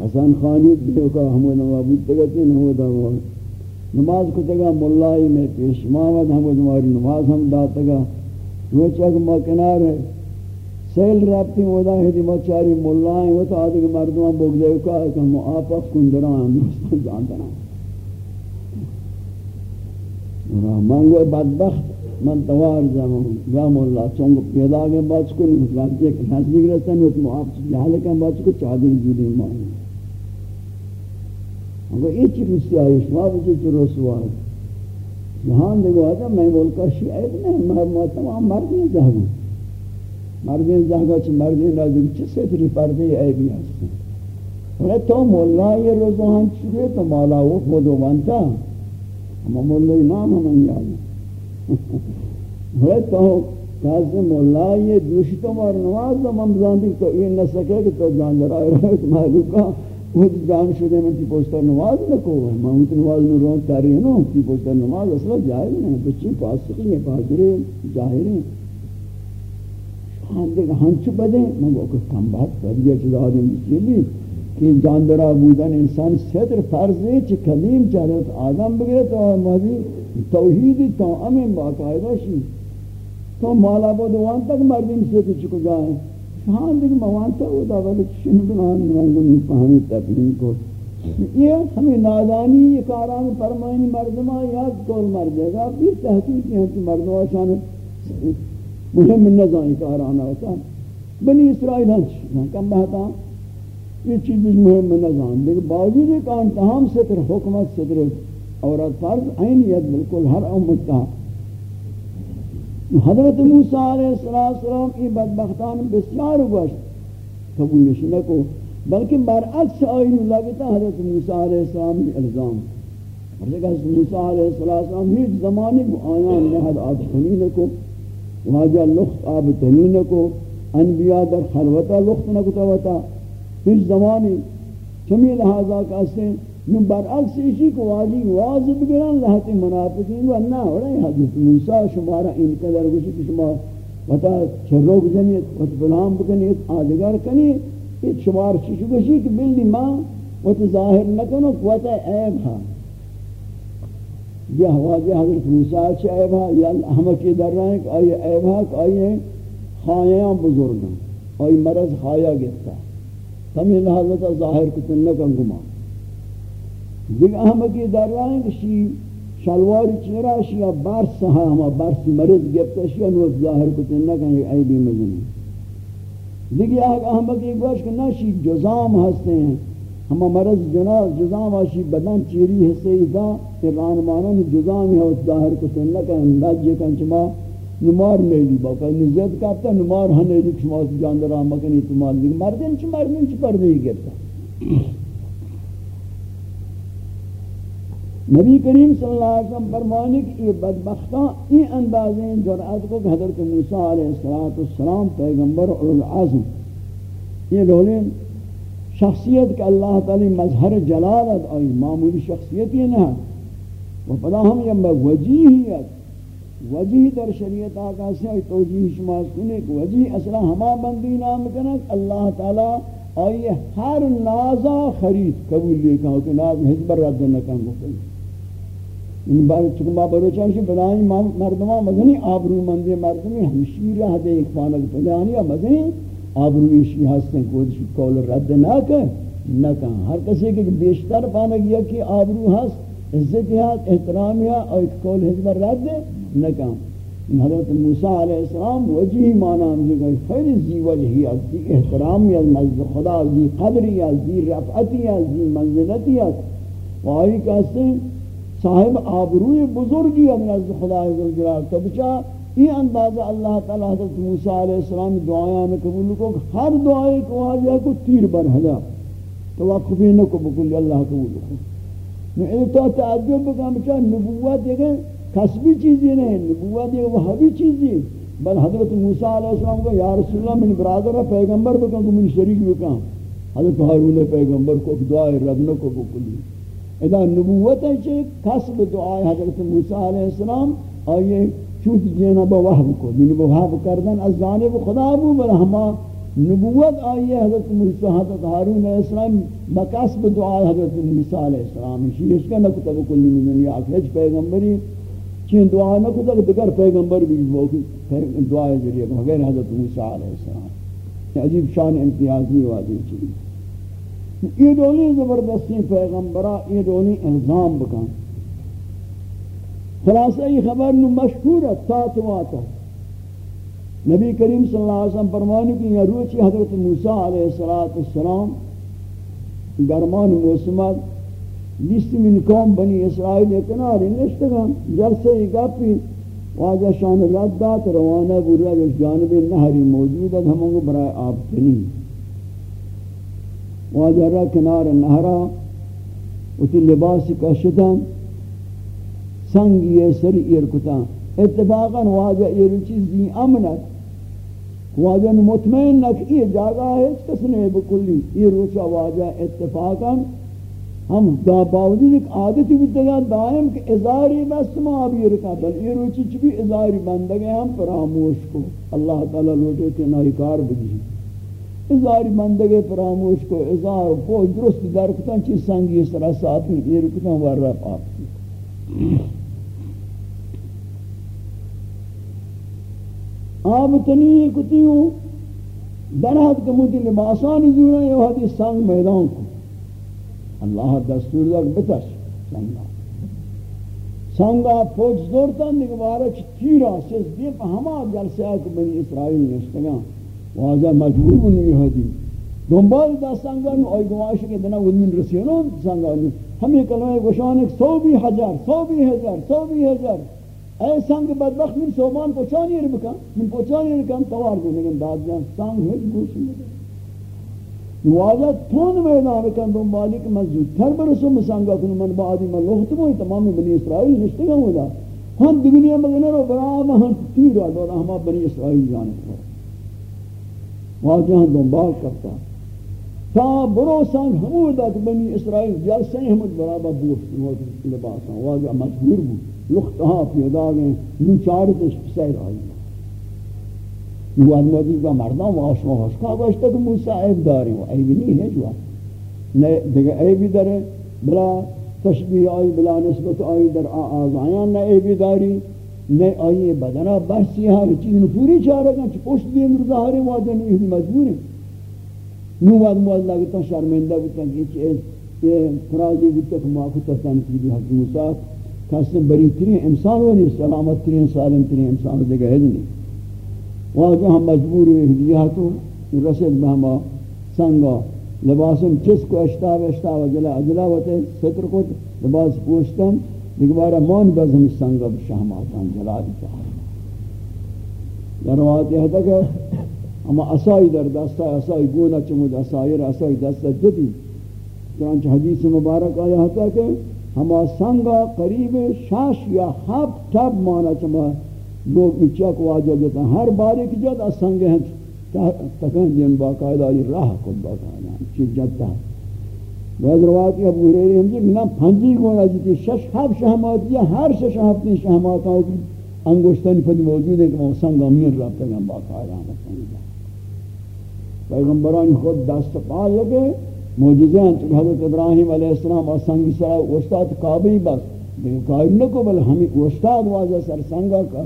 حسن خانی دیو کا حمود نوابود تگتی نہ ہوتا وہ نماز کو تگا ملائی میں پیش ماود حمود ہماری نماز ہم داتگا وہ چک ما کنار ہے۔ سیل رابطی مودا ہے۔ دی ما چاری ملائیں وہ تو آدھے مردمان بگلے کا کہ ہم آپا کندران ہم جانتا نا منگو بدبخت، من توار جامع گام اللہ چونگو پیدا گئے بچ کو نہیں ایک نزدیک رہتا ہے تو آپ جہل کا بچ کو چادر جوڑی مانی مگر یہ چی رسی آئی شما بچے چی رسوا ہے۔ یہاں دیکھو آتا میں ملکہ شیعید نہیں میں تمام مردین جاگوں مردین جاگا چھ مردین را دیکھ چھ ستری پردے عیبی ہستے ہیں تو مولا، یہ روزان چکے تو مولا، وہ خود وانتا اما مولا نام ہم یاد ہے تو کہتے مولا یہ دوشی تو مار نواز تو ممزان دیکھ تو یہ نہ سکے کہ تو جان در رہے تو محلوکا وہ جان شدے میں تی پوچھتا نماز لکو ہے میں وہ نماز میں رون تاری ہے نا۔ تی پوچھتا نماز اصلا جائز نہیں بچی پاسقی ہیں پاکرے جاہر ہیں۔ شان دیکھ، ہنچ بدیں۔ میں وہ کہ کم بات کر دیا چیز آدم بچی کہ جاندرہ بودن انسان صدر فرض ہے چی کلیم چاہے آدم بگرے تو مہدی توحیدی تو امین باقاعدہ شی۔ تو مالا بود وان تک مردین سے کچھ کو جائیں ہاں دیکھ موان موانتا ہوتا ولی چشن بنان نوانگو پہمی تبلیم کو۔ یہ ہمیں نادانی یہ کاران فرمائنی مردمہ یاد کول مر جائے گا پھر تحقیق ہیں کہ مردمہ شان مهم نظام کاران ہوتا بنی اسرائیل ہنچ کم بہتا۔ ہوں یہ چیز بھی مهم نظام لیکن باوجود ایک انتہام ستر حکمت ستر عورت فرض عینیت بالکل ہر امت کا حضرت موسیٰ علیہ السلام کی بدبختان بسیار گوشت قبولش نکو، بلکہ برعکس آئین لگتا حضرت موسیٰ علیہ السلام کی الزام۔ حضرت موسیٰ علیہ السلام ہیچ زمانے کو آیان نحد آب تنی نکو، واجہ لخت آب تنی نکو، انبیاء در خلوتا لخت نکو توتا۔ ہیچ زمانے چمی لحاظہ کہتے ہیں نو برعکس اسی کو واجی واضح بگران لہتی منافقین و نا ہو رہے حضرت موسیٰ شمارا ان قدر گوشی کہ شما وطا چھروک جنیت وطا بلام بکنیت آدگر کنیت یہ شمار چیش گوشی کہ بلی ماں وطا ظاہر نکنو وطا عیب ہا۔ یہ واجی حضرت موسیٰ چھ عیب ہا؟ یا احمقی در رہے ہیں کہ آئی عیب ہا؟ کہ آئی خایاں بزرگاں آئی مرض خایا گتا تمہیں لحظتا ظاہر کتن نکن گمان۔ دیکھ احمقی در رائیں کہ شی شلواری چیرا شیا برس ہا ہما برس مرض گفتا شیا نوت ظاہر کو تنہ کہیں ایک عیبی مزنی۔ دیکھ یہ احمقی گوش کہ نہ شی جزام ہستے ہیں۔ ہما مرض جناز جزام آشی، بدن چیری حصے ادا ایران مانن جزام ہے اس ظاہر کو تنہ کہیں انداز یہ چما۔ نمار نیلی باقا نزید کہتا نمار ہاں نیلی چما جاندر آمکن اتمال دیکھ مردین چی مردین چی پردے ہی گرتا۔ نبی کریم صلی اللہ علیہ وسلم فرمانے کہ یہ بدبختاں این اندازیں جرأت کو کہ حضرت موسیٰ علیہ السلام پیغمبر العظم۔ یہ لولین شخصیت کہ اللہ تعالی مظہر جلالت آئی معمولی شخصیت یہ نہ وہ پدا ہم یہ وجیہیت وجیہ در شریعت آقا سے آئی توجیہ شماز کنے کہ وجیہ اصلا ہما بندی نام کنک اللہ تعالی آئی ہر نازا خرید قبول لے کہا کہ ناز حزب رد نکن گو این بار چون ما بروچان شی بنای مردما مدنی آبرو مندی مردمی ہمشی رہ دے ایک فانک بنانی مدنی آبرو ایشی ہستن کوئی کول رد نہ کر نہ کہاں ہر کسی کے بیشتر پانک یا کہ آبرو ہست عزت ہے احترام ہے اور ایک کول حزب رد نہ کہاں حضرت موسیٰ علیہ السلام وجہی مانا ہم نے خیلی زی وجہی از دی احترامی از نزد خدا، از دی قدری، از دی رفعتی، از دی منزلتی از و آئی کہتے ہیں صاحب آبروی بزرگی ہے نزد خدا عزوجلال تو بچا یہ اندازہ اللہ تعالی حضرت موسیٰ علیہ السلام دعایاں قبول کو ہر دعائے کو آجا کو تیر بر حدا. توقفی نکو بکل اللہ قبول کو. میں یہ تو تعجب بکا بچا، نبوت یہ کسبی چیزی نہیں، نبوت یہ وحبی چیزی۔ بل حضرت موسیٰ علیہ السلام کو یا رسول اللہ من برادر، پیغمبر بکا کو من شریک بکا حضرت حارون پیغمبر کو دعائے رب نکو بکلی۔ اذا نبوت ہے کہ کسب دعائے حضرت موسیٰ علیہ السلام، آئیے چوت جینا وحب کو یعنی با وحب کردن از جانب خدا بو بلا ہما نبوت آئیے حضرت موسیٰ، حضرت حارون علیہ السلام بکسب دعائے حضرت موسیٰ علیہ السلام۔ اس کا نکتب کلی من دنیا اکھج پیغمبری چین دعا نکتب دگر پیغمبر بھی وہ دعائے ذریعے غیر حضرت موسیٰ علیہ السلام۔ عجیب شان امتیازی واضح چیز یہ دونی زبردستی پیغمبرہ، یہ دونی الزام بکن۔ خلاصہ یہ خبر نو مشہور ہے تات واتا نبی کریم صلی اللہ علیہ وسلم فرمانی کہ یہ روچی حضرت موسیٰ علیہ السلام گرمان موسمت لیست من قوم بنی اسرائیل کناری نشتگم جلسے گپی واجہ شان رد دات روانہ برا جس جانب نہری موجود ہے ہموں کو برائے آپ کنی واجہ را کنار نہرا اتی لباس کا شدن سنگی سری ارکتا اتفاقا واجہ یہ چیز دی امنت واجہ مطمئن نک یہ جاگا ہے کس نے بکلی یہ روچا واجہ اتفاقا ہم دا باوجود ایک عادت بھی تگا دائم کہ ازاری بس ما بھی رکا بل یہ روچی چی ازاری بندگے ہم پراموش کو۔ اللہ تعالیٰ لوٹے کے نائی کار بجی ازاری بندگے پراموش کو ازار پوچ درست درکتا چی سنگی اس طرح ساتھی یہ رکتا ور رپ آپ آب تنی کتی ہوں درہت کموتی لباسانی زورا یہ حدیث سنگ میدان کو۔ اللہ دستور دک بتش سنگا۔ سنگا پوچ دورتن دیکھ بارک تیرا سیز دیپ ہما جلسے آکے بنی اسرائیل نشتگا واضح مجبور بنی حدی دنبال دا سنگا نو، آئی گواش کے دنا ودمین رسیلون سنگا نو۔ ہمیں کلمہ گوشانک سو بھی ہزار، سو بھی ہزار، سو بھی ہزار۔ اے سنگ بدبخت، من سومان پوچانی ربکا من پوچانی رکن توار دو، لیکن داد جان سنگ ہج گوش مدر واجہ تون میدان کن دنبالی کہ میں زودتر برسو مسانگا کنو من بعدی میں لوحتم ہوئی تمامی بنی اسرائیل نشتے گا۔ ہوئی ہم دگنیا مگنے رو برا برام ہم تیرا دولا ہما بنی اسرائیل جانے کو۔ واجہ ہم دنبال کرتا۔ تا برو سان ہمو دا کہ بنی اسرائیل جلسے ہمت برابا بوشت لباسا واجہ مجبور بود۔ لختہا پیدا گئے۔ نو چارتش پسیر آئی۔ نوان موجود کا مردان واش واش کا گوشتا کہ موسیٰ عیب داری و عیب نہیں ہے جوان. دیکھا عیبی دارے بلا تشبیح آئی بلا نسبت آئی در آزایان نہ عیبی داری. نہ آئی بدنہ بحثی ہر چیز نپوری چاہ رہا کہ پوشت دیم رو ظاہر واجہ نہیں ہوئی مجبور ہے نوان موجود لگتا شرمندہ بتا کہ یہ فرازی بتا کہ ماں کو تنقیدی حق موسیٰ. کسی بری ترین انسان و نہیں سلامت ترین، سالم ترین انسان دیکھا ہے واجہ ہم مجبور ہوئے ہدیہ تو رسل بہما سنگا، لباسم چس کو اشتاب اشتاب، جلا اجلا ہوتے ستر کو لباس پوشتن دیگبارا مان بزم سنگا بشہماتان جلا دیتا در روایت یہ تھا کہ اما اسائی در دستا اسائی گونا چمود اسائی را اسائی دستا جدی۔ چنانچہ حدیث مبارک آیا تھا کہ ہما سنگا قریب شاش یا حب تب مانا چمود لوگ چک واجہ جتا ہر باری کی جد اسنگ ہیں۔ تکن دین باقاعدہ یہ راہ کو باقاعدہ چیز جتا بعض روایت ابو ہریرہ ہم جی نہ پھنجی گونا جتی شش ہف شہمات یا ہر شش ہف کی شہمات کی۔ انگشتن پھد موجود ہے کہ وہ سنگ امیر رابطہ گا باقاعدہ پیغمبران خود دست پا لگے۔ موجزے ہیں۔ چکہ حضرت ابراہیم علیہ السلام اور سنگ سرا استاد کعبی بس۔ دیکھ قائل نکو بل ہمیں استاد واجہ سر سنگا کا۔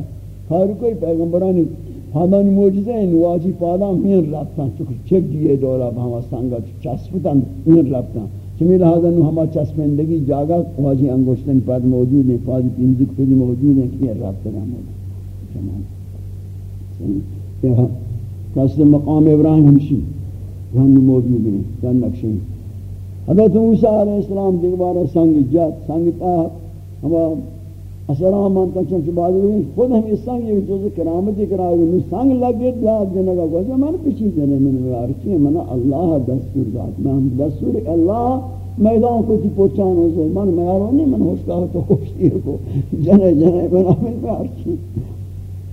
ہر کوئی پیغمبرانی پادانی موجزہ ہیں نواجی پادا مین رابطان چکر چک دیئے دورا بہما سانگا چسپتان مین رابطان چمی لہذا نو ہما چسپندگی جاگا واجی انگوشتن پاد موجود ہیں پادی پینزک پید موجود ہیں کیا رابطان موجود. ہیں کسی مقام ابراہیم ہمشی جہاں موجود ہیں جہاں نقشیں حضرت موسیٰ علیہ السلام دیکھ بارا سنگ جات، سنگ تاہت ہما اسلام من تک چون بعد میں خود ہم اس سنگ یہ جو کرامت کرا یہ سنگ لگے یاد دینے کا کہ من پیچھے دینے میں یار من اللہ دستور داد میں دستور اللہ میدان کو تی پہنچان ہو سو من میارو نہیں من ہوش کا تو خوش دیر کو جنے جنے بنا من پیار کی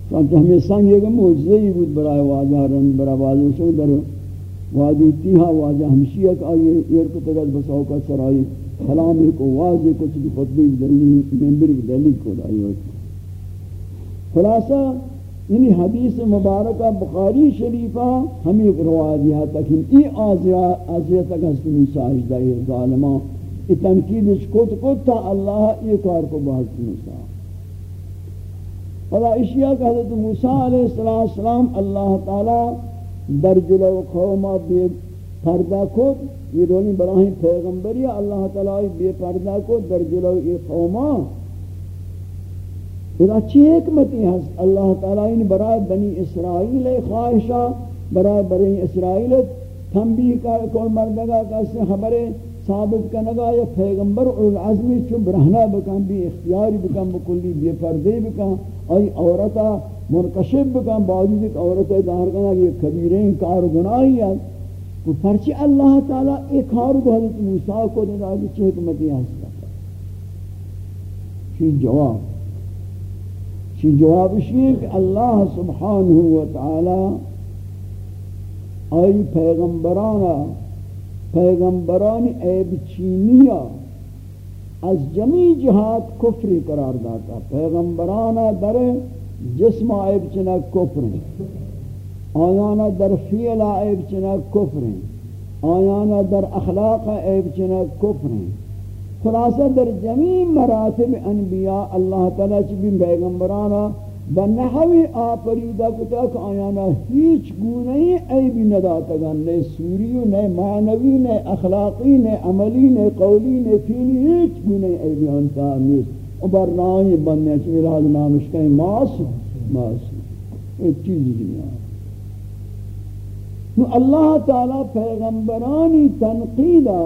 چونکہ ہمیں سنگ یہ معجزہ ہی بود برائے واجہ رن برا واجہ شو در واجہ تیہا واجہ ہمشیہ کا یہ ایر کو تگت بساو کا سرائی کلامی کو واضح کو چکی خطبی دلیل ممبر دلیل کو دائی ہوتی خلاصہ یعنی حدیث مبارکہ بخاری شریفہ ہمیں روایت دیا تک ای آزیہ تک ہستی موسیٰ اجدائی ظالمان ای تنقیدش کت کت تا اللہ ای کار کو بحث موسیٰ فلا اشیاء کہ حضرت موسیٰ علیہ السلام اللہ تعالی در جلو قومہ بے پردہ کو یہ دونی براہیم پیغمبری اللہ تعالی بے پردہ کو در جلو ای قوما پھر اچھی حکمتی ہے اللہ تعالی نے برائے بنی اسرائیل خواہشہ، برائے بنی اسرائیل تنبیہ کا کوئی مردگا کا اس ثابت کنگا یا پیغمبر العظمی چون برہنہ بکن بھی اختیاری بکن بکلی بے پردے بکن، آئی عورتا منقشب بکن، باوجود ایک عورتا دار یہ کبیرین کار گناہی ہے تو پرچی اللہ تعالیٰ ایک کار کو حضرت موسیٰ کو دے دا کہ حکمتی حاصل چی جواب۔ چی جواب اسی ہے کہ اللہ سبحانہ وتعالی آئی پیغمبرانا پیغمبران عیب چینیا از جمی جہات کفری قرار داتا۔ پیغمبرانا در جسم عیب چنک کفر آیانا در فیل عیب چنک کفر آیانا در اخلاق عیب چنک کفر خلاصہ در جمی مراتب انبیاء اللہ تعالی چبین پیغمبرانا بنحوی آپریدہ کتا کہ آیانا ہیچ گونہی عیبی نداتگان نئے سوری، نئے معنوی، نئے اخلاقی، نئے عملی، نئے قولی، نئے فیلی، ہیچ گونہی عیبی انتا نیست۔ و برنائی بندے چمی راز نامش کہیں ماس ماس ایک چیز دنیا نو اللہ تعالی پیغمبرانی تنقیدہ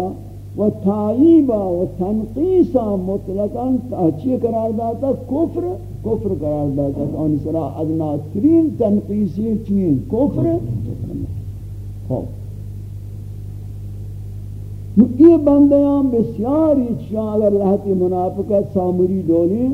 و تعیبہ و تنقیصہ مطلقاً تحچی قرار داتا کفر کفر قرار داتا ان سرا ادنا ترین تنقیصی چین کفر۔ خوب یہ بندیاں بسیاری چیاں اگر لہتی منافقت سامری دونی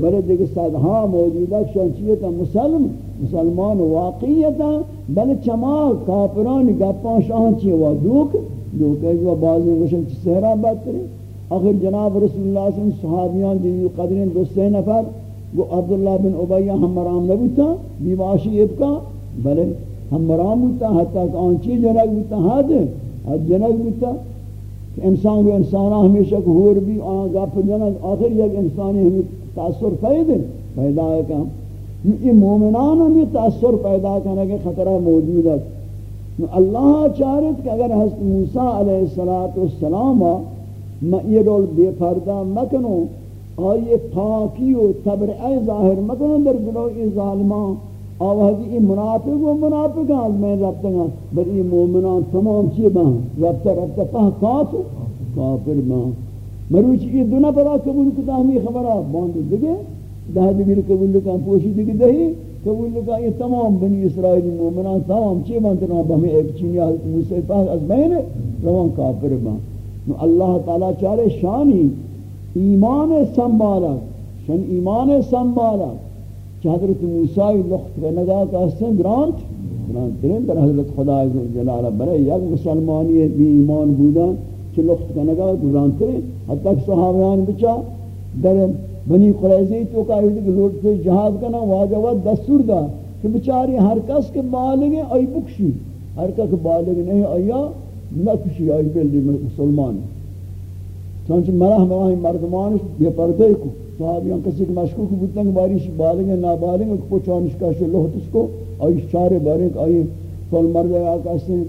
بلے دیکھ صدہا موجودہ شنچیتا مسلم۔ مسلمان واقعیتا بلے چما کافران گپاں شاہن چیئے ودوک دوکہ جو بعضی گوشن چی سہرہ بہتری آخر جناب رسول اللہ صلی اللہ علیہ وسلم صحابیان دیوی قدرین دو سے نفر، گو عبداللہ بن عبیہ ہم مرام نبوتا، بیواشی ابکا بلے ہم مرام بوتا حتی کہ آنچی جنگ بوتا حد حد جنگ بوتا کہ انسان کو انسانہ ہمیشہ کو ہور بھی آن گپ جنگ آخر یک انسانی ہمیں تاثر پیدا پیدا ہے کہ یہ مومنان ہمیں تاثر پیدا کرنے کے خطرہ موجود ہے۔ اللہ چارت کہ اگر حضرت موسیٰ علیہ السلام ما یہ رول بے پردہ مکنو آئیے پاکی و تبرعی ظاہر مکنو در گلو ای ظالمان۔ آوازی ای منافق و منافق آز میں ربتا گا بر ای مومنان تمام چی بہن ربتا ربتا پہ کافر کافر بہن مروچی ای دو نفرہ قبول کتا ہمیں خبرہ باندھ دگے دہ دگیر قبول کتا پوشی دگے دہی قبول لگا یہ تمام بنی اسرائیلی مومنان تمام چی بانتنا بہمیں ایک چینی حضرت موسیٰ پاک از بین روان کافر بان. نو اللہ تعالی چارے شانی ایمان سنبالا شن ایمان سنبالا. چی حضرت موسیٰ لخت کا نگاہ کا حسن گرانت گرانت درین در حضرت خدا جلالہ برے یک مسلمانی بھی ایمان بودن، چی لخت کا نگاہ گرانت درین حتی کہ صحابیان بچا، در بنی قریظی تو کا ہے کہ لوٹ سے جہاد کرنا واجب دستور دا کہ بیچاری ہر کس کے بالغ ای بخشی ہر کس کے بالغ نہیں ایا نکشی ای بلدی مسلمان۔ چونچہ مرا ہمیں مردمان بے پردے کو۔ صحابیان کسی کے مشکوک بودن بارش بالغ نابالغ کو پوچھانش کا شو لوٹ اس کو۔ ای چارے بارے ای فل مرد آقا سے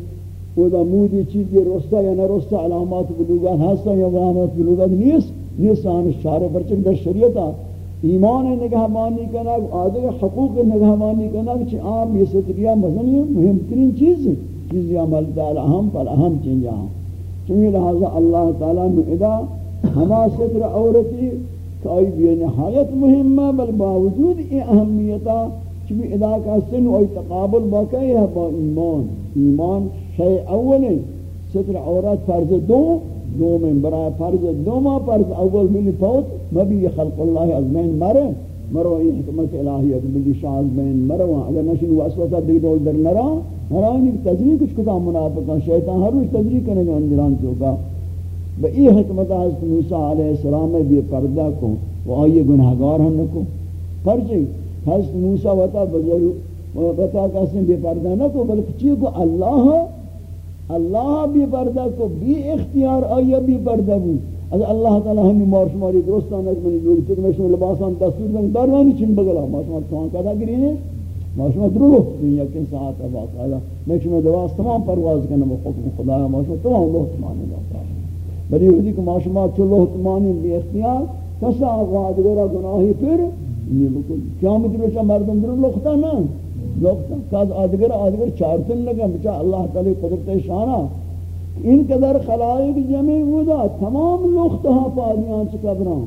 وہ دا مودی چیز یہ رستا یا نہ رستا علامات بلوغات ہستا یا علامات بلوغات نیست۔ یہ سان شارع برچک در شریعتا ایمان نگاہ مانی کنا آدھر حقوق نگاہ مانی کنا، چی عام یہ ستریہ مزنی مهم ترین چیز چیزی عمل دار اہم پر اہم چیز اہم چمی لہذا اللہ تعالیٰ میں ادا ہما ستر عورتی کہ آئی بھی نہایت مهمہ بل باوجود ای اہمیتا چمی ادا کا سن آئی تقابل باقی ہے با ایمان. ایمان شیع اول ستر عورت فرض دو دو من برای فرض دو ما فرض، اول من فوت مبی خلق اللہ از من مرے، مرو این حکمت الہیت بلی شاہ از من مرو، اگر نشن واسوسا دیکھ دول در نرا نرانی تجریح کچھ کتا منافقا شیطان ہر روز تجریح کرنے گا اندران چوکا با ای حکمت حضرت موسیٰ علیہ السلام میں بھی پردہ کو وہ آئیے گناہگار ہم نکو۔ پرچے حضرت موسیٰ وطا بزرگ، وطا کسی بھی پردہ نکو، بلکہ چیئے کو اللہ اللہ بھی پردہ کو بھی اختیار آیا بھی پردہ بھی اگر اللہ تعالی ہمیں مار شماری درستان اگر منی جوڑی چکہ میں لباسان دستور دیں، داروانی چن بگلا۔ ما شما توان کدا گری ہے؟ ما شما درو۔ دنیا کن ساعت اباق آیا میں شما دواز تمام پرواز کرنا بخوکم خدا ما شما تمام لوح تمانی داتا بلی ہوئی کہ ما شما چو لوح تمانی بھی اختیار کسا آغاد گرا گناہی پھر یہ بکل کیا مطلب مردم درو لوختا نا لوگ کاز آدگر آدگر چارتن لگا بچا اللہ تعالی قدرت شانہ ان قدر خلائق جمع ہودا تمام لختہا پادیان چکبران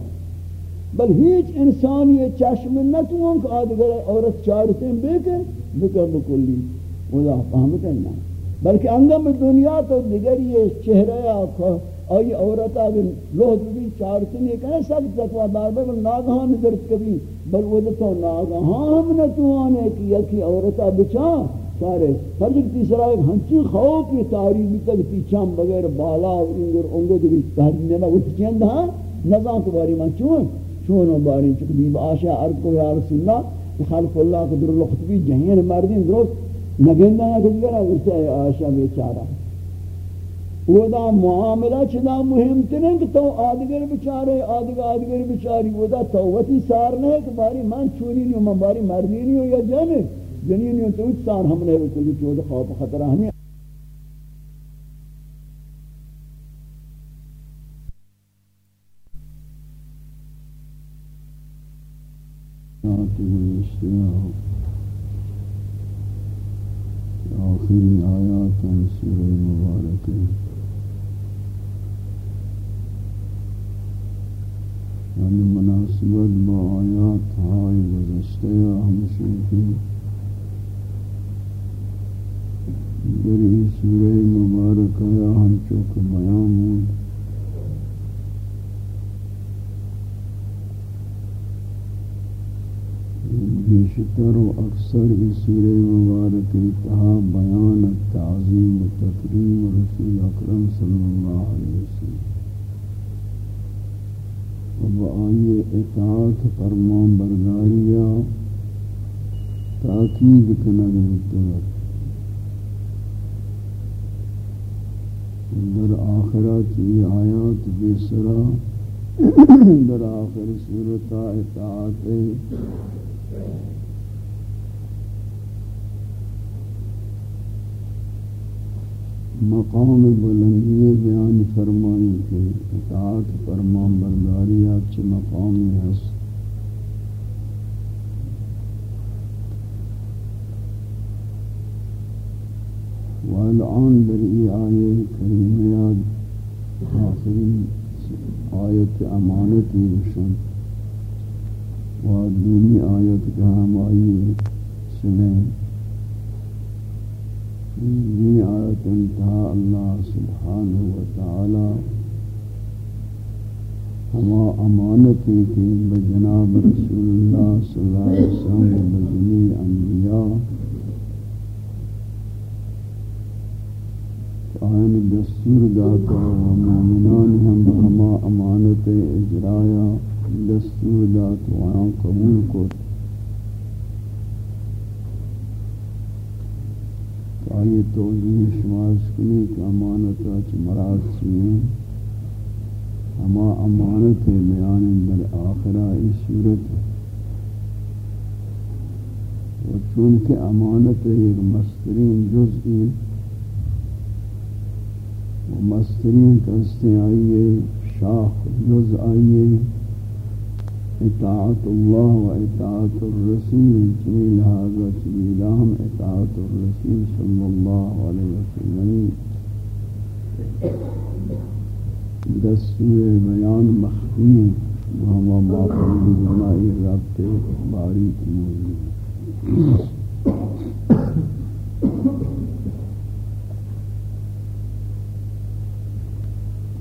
بل هیچ انسان یہ چشم نتوان کہ آدھگر عورت چارتیں بکن بکن بکلی۔ ودا فهمتا نا بلکہ انگم دنیا تو دیگر یہ چہرہ آکھا آئی عورت آدھر لوگ بھی چارتیں نہیں کہنے سکت تکوا بار بار بل ناگہان درد کبھی، بل ودا تو ناگہان ہم نتوانے کہ یکی عورتا بچا، سارے ہر ایک تیسرا ایک ہنچی خوف کی تاریخی تک پیچھام بغیر بالا انگر انگو دیگر تحریم نبا وہ چند ہاں؟ نظام تو باری من چون چون باری چک بھی آشا ارد کو یا رسول اللہ خلف اللہ کو در لخطبی جہین مردین درست، نگندہ یا کچھ گرہ اسے آشا بیچارہ۔ وہ دا معاملہ چنا مهم ترین کہ تو آدگر بچارے آدگر آدگر بچاری وہ دا توتی سار نہیں کہ باری من چونی نہیں من باری مردی نہیں ہو یا جانے جنین نہیں تو اس سار ہم نے کوئی چود خوف خطرہ ہمیں۔ آخری آیات سورہ مبارک یعنی مناسبت با آیات ہائی گزشتہ ہمشن کی بری سورہ مبارک ہم چوک بیان ہوں بیشتر و اکثر اس سورہ مبارک انتہا بیان تعظیم و تکریم رسول اکرم صلی اللہ علیہ وسلم. و آئی اطاعت فرمان برداریا تاکید کنگ متغر در آخرت یہ آیات بے سرا، در آخر صورت اطاعت مقام بلندی بیان فرمائی کہ اطاعت فرمان برداری اچھ مقامی ہے والآن در ای آیے کریمیات آخری آیت امانتی رشن و دینی آیت کا ہم آئیے سنیں۔ دینی آیت انتہا اللہ سبحانہ وتعالی ہما بجناب رسول اللہ صلی اللہ علیہ وسلم بجنی انبیاء آئین دستور داتا و مومنان ہم ہما امانت اجرایا دستور قبول کو آئی توجیح شماش کنی کہ امانتا چھ مراد چیئے ہما امانت بیان در آخرہ اس صورت و چونکہ امانت ایک مسترین جزئی و مسترین کستے آئیے شاخ جز آئیے۔ اطاعت اللہ و اطاعت الرسول، جمیل هذا جمیلہم اطاعت الرسول صلی اللہ علیہ وسلم. دستور بیان مخفی وہما ما قلب رابطے ربط باریک موجود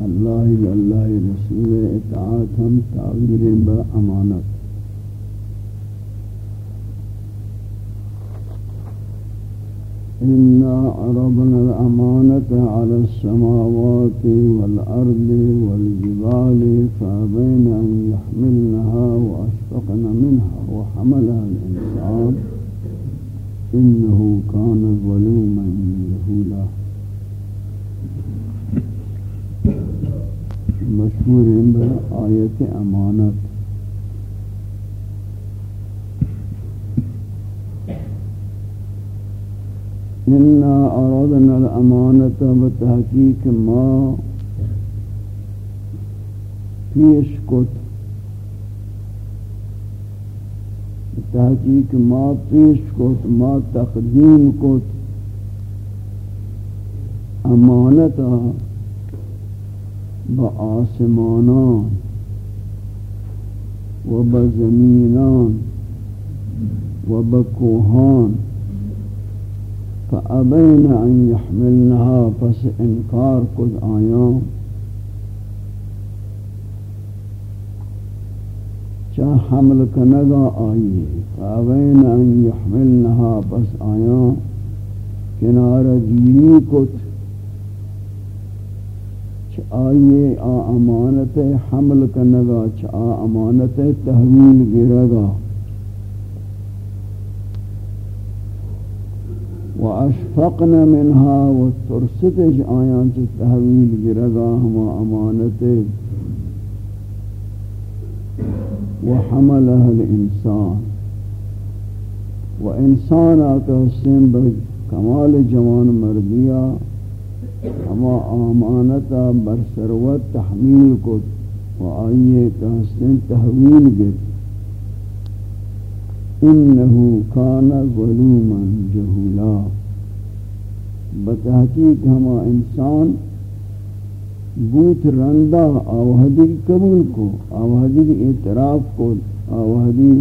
اللہ اللہ رسول اطاعت ہم تعبیر با امانت۔ إنا عرضنا الأمانة على السماوات والأرض والجبال فأبين أن يحملنها وأشفقن منها وحملها الإنسان إنه كان ظلوما جهولا مشہور ہیں آیت امانت۔ إنا أردنا الأمانة بتحقيق ما پیش کت۔ تحقیق ما پیش کت، ما تقدیم کت۔ امانتا با آسمانان و با زمینان و با کوهان فأبین ان يحملنها پس انکار کد آیان. چا حمل کنگا آئی فأبین ان يحملنها پس آیان. کنار گیری کت آئیے، آ امانت حمل کنگا، چا امانت تحویل گرگا۔ و اشفقن منها و ترستش آیان چا تحویل گرگا، ہما امانت۔ و حملها الانسان۔ و انسان آکا حسین بکمال جوان مردیہ ہما آمانتا برسروت تحمیل کو و آئیے کہستن تحویل گر انہو کان ظلوما جہولا۔ بتحقیق ہما انسان بوت رندہ آوہدی قبول کو، آوہدی اعتراف کو، آوہدی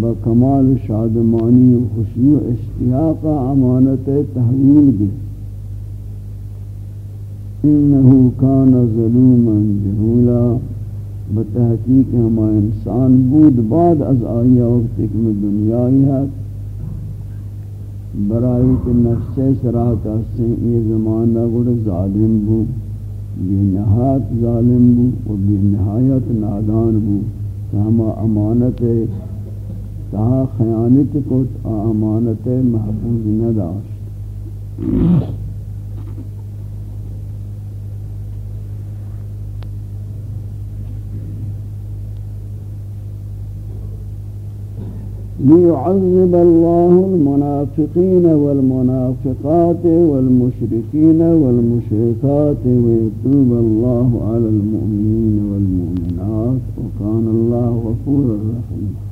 بکمال شادمانی و خوشی و اشتیاق امانت تحویل گر انہو کان ظلوما جہولا، بتحقیق ہما انسان بود بعد از آئی وقت ایک میں دنیای ہے۔ برائی کے نفس سرا کا یہ زمانہ گڑ ظالم بو بے نہایت ظالم بو و بے نہایت نادان بو۔ کہ ہما امانت، تہا خیانت کو امانت محفوظ نہ داشت۔ ليعذب الله المنافقين والمنافقات والمشركين والمشركات ويتوب الله على المؤمنين والمؤمنات وكان الله غفورا رحيما.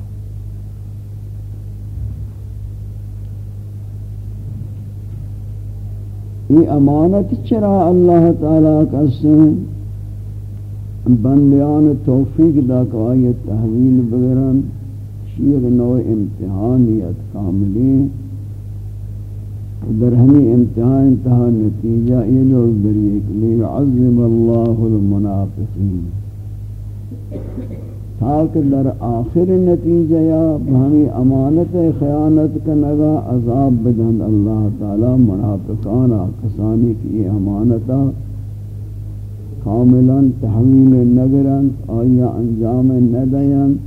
یہ امانت چرا اللہ تعالیٰ کا سن بندیان توفیق دا آیت تحویل بغیران ایک نوع امتحانیت کاملی در ہمیں امتحان انتہا نتیجہ یہ لوگ بریک لیعظم اللہ المنافقین تاکہ در آخر نتیجہ یا ہمیں امانت خیانت کا نگا عذاب بدن اللہ تعالی منافقانا کسانی کی امانتا کاملا تحویل نگرن آیا انجام ندین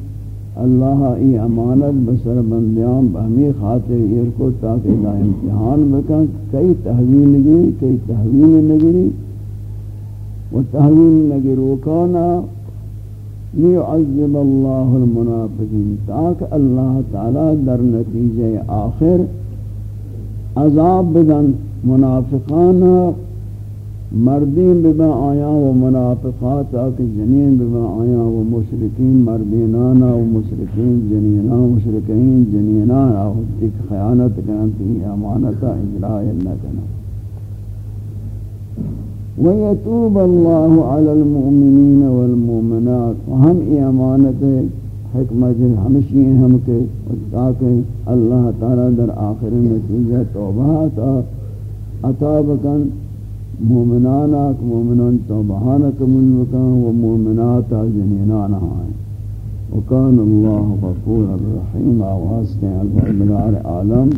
اللہ ای امانت بسر بندیاں بہمی خاطر ایر کو تاکہ دا امتحان بکن۔ کئی تحویل گری کئی تحویل نگری۔ و تحویل نگرو کانا لیعذب اللہ المنافقین۔ تاکہ اللہ تعالی در نتیجہ آخر عذاب بدن منافقانا مردین بما آیا و منافقات آکے جنین بما آیا و مشرکین مردینانا و مشرکین جنینانا و مشرکین جنینانا و ایک خیانت کننتی امانتا اجرائی اجراء لکنا ويتوب الله على المؤمنين والمؤمنات۔ وهم ای امانت حکمت ہمشی ہم کے تاکہ اللہ تعالی در آخر نتیجہ توبہ عطا بکن۔ مومنانا کہ مومنان توبہانک من وکان و مومناتا جنینانا آئیں۔ وکان اللہ غفور الرحیم آوازتے ہیں البرار عالم۔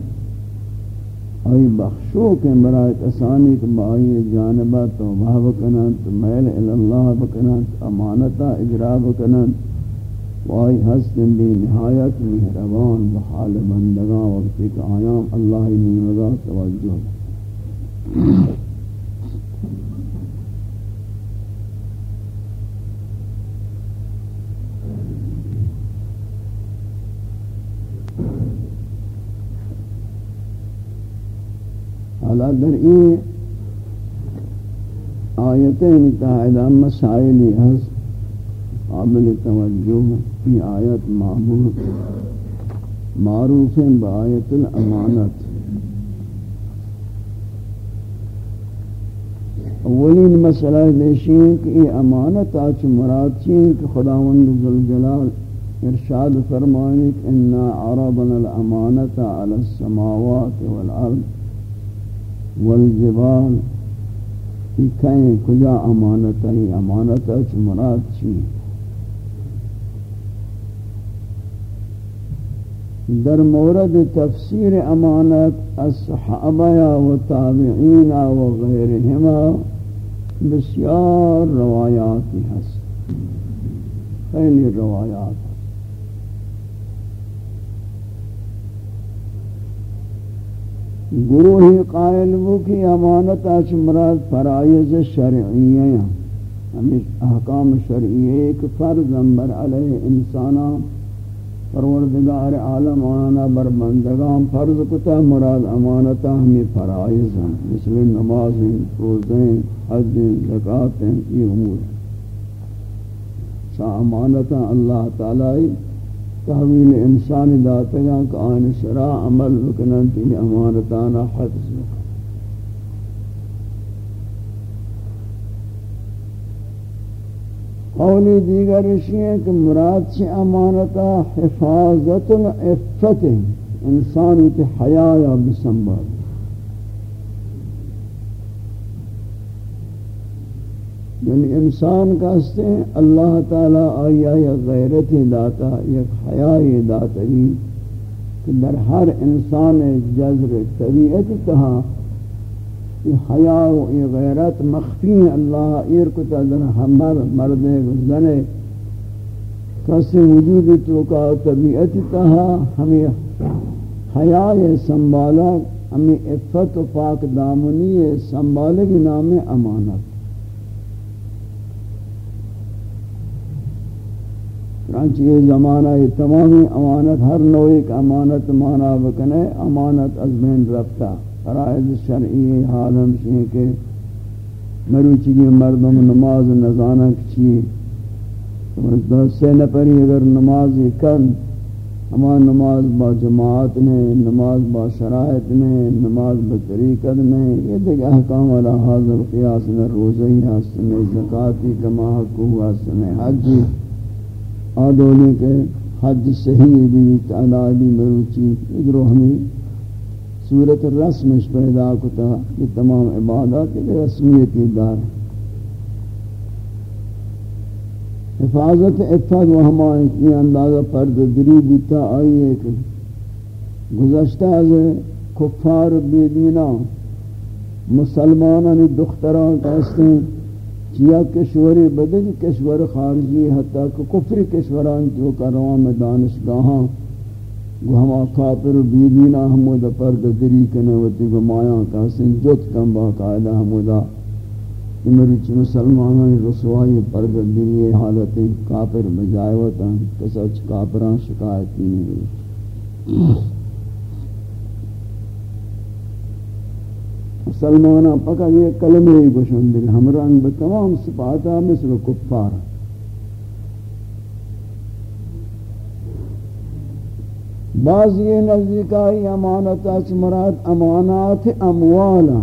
ای بخشو کے برای کسانی کہ بائی جانبہ توبہ بکنن، تو میل اللہ بکنن امانتا اجرا بکنن۔ وائی حسن بھی نہایت مہربان بحال بندگاں وقتی کہ آیام اللہ نیمگا توجہ۔ حالا در این آیتین تاہدہ مسائلی ہز قابل توجہ کی آیت معبود معروف با آیت الامانت اولین مسئلہ دیشین کہ یہ امانت آچ مراد چین کہ خداوند ذوالجلال ارشاد فرمائے کہ انا عرضنا الامانت على السماوات والارض والجبال کہیں کجا امانت ہے امانت آچ مراد چین در مورد تفسیر امانت الصحابہ و تابعین و غیرهما بسیار روایاتی ہست خیلی روایات. گروہ قائل وہ کی امانت اچ مراد فرائض شرعیہ ہیں۔ ہمیں احکام شرعیہ ایک فرض امبر علیہ انسانہ پروردگار عالم آنا بر بندگان فرض کتا، مراد امانتا ہمیں فرائض ہیں۔ مثل نماز ہیں روزیں حج ہیں زکاة ہیں یہ امور ہیں۔ سا امانتا اللہ تعالی تحویل انسان داتگاں کہ آن سرا عمل بکنن تی امانتانا حفظ بکنن قولی دیگر ہے کہ مراد سے امانتا حفاظت العفت انسان کی حیا یا یعنی انسان کا ہستے ہیں، اللہ تعالیٰ آیا یا غیرت داتا یا حیا داتا کہ در ہر انسان جذر طبیعت کہا، یہ حیا و یہ غیرت مخفی اللہ ایر کو در ہمر مرد زنے کسی وجود تو کا طبیعت کہا، ہمیں حیا سنبھالا، ہمیں عفت و پاک دامنی سنبھالے کے نام امانت۔ چنانچہ یہ زمانہ یہ تمامی امانت ہر نوع ایک امانت مانا بکنے، امانت از بین رفتہ۔ فرائض شرعی حالم سے کہ مروچی کی مردم نماز نزانہ کچی سے نپری اگر نماز کن ہما نماز با جماعت نے، نماز با شرائط نے، نماز با طریقت نے، یہ دیکھ احکام والا حاضر قیاس میں روزی حسن زکاتی کما حقو حسن حجی آدولی کے حج صحیح بھی تعدادی مروچی ادرو ہمیں صورت رسمش پیدا کتا یہ تمام عبادات کے رسمیتی دار حفاظت عفت و ہمائیں کی اندازہ پرد دری بیتا آئی ہے کہ گزشتہ از کفار بیدینا مسلمانانی دختران کہستے ہیں۔ چیا کشوری بدل کشور خارجی، حتی کہ کفر کشوران جو کروان میں دانشگاہاں گو ہما کافر بیدینا ہمودا پرد دری کنے وطی گو مایاں کاسن جت کم باقاعدہ ہمودا امرچ مسلمانان رسوائی پرد دری حالت کافر بجائیوتا کسا چھ کافران شکایتی نہیں مسلمانان پکا یہ کلمہ ہی گوشن دل ہمران بتمام سپاتا مثل کفار بعض یہ نزدیکائی امانت اچ امانات اموالا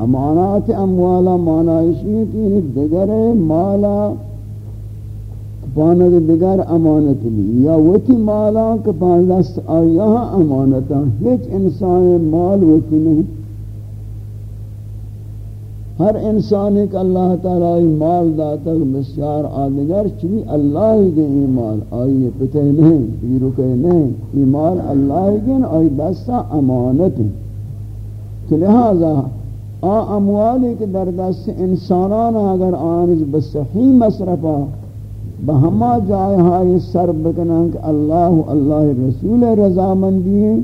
امانات اموالا مانا اس میں کہ دگر مالا پانک دگر امانت لی یا وتی مالا کپان دست آیا امانتا ہیچ انسان مال وتی نہیں ہر انسان ایک اللہ تعالی مال داتا بسیار آدگر چلی اللہ کے مال. آئی پتہ نہیں یہ رکے نہیں یہ مال اللہ کے آئی بسا امانت ہے لہذا، آ اموال ایک در دست انسانان اگر آنج بصحیح مصرفا بہما جائے ہائی سر بکنن کہ اللہ اللہ رسول رضامندی ہیں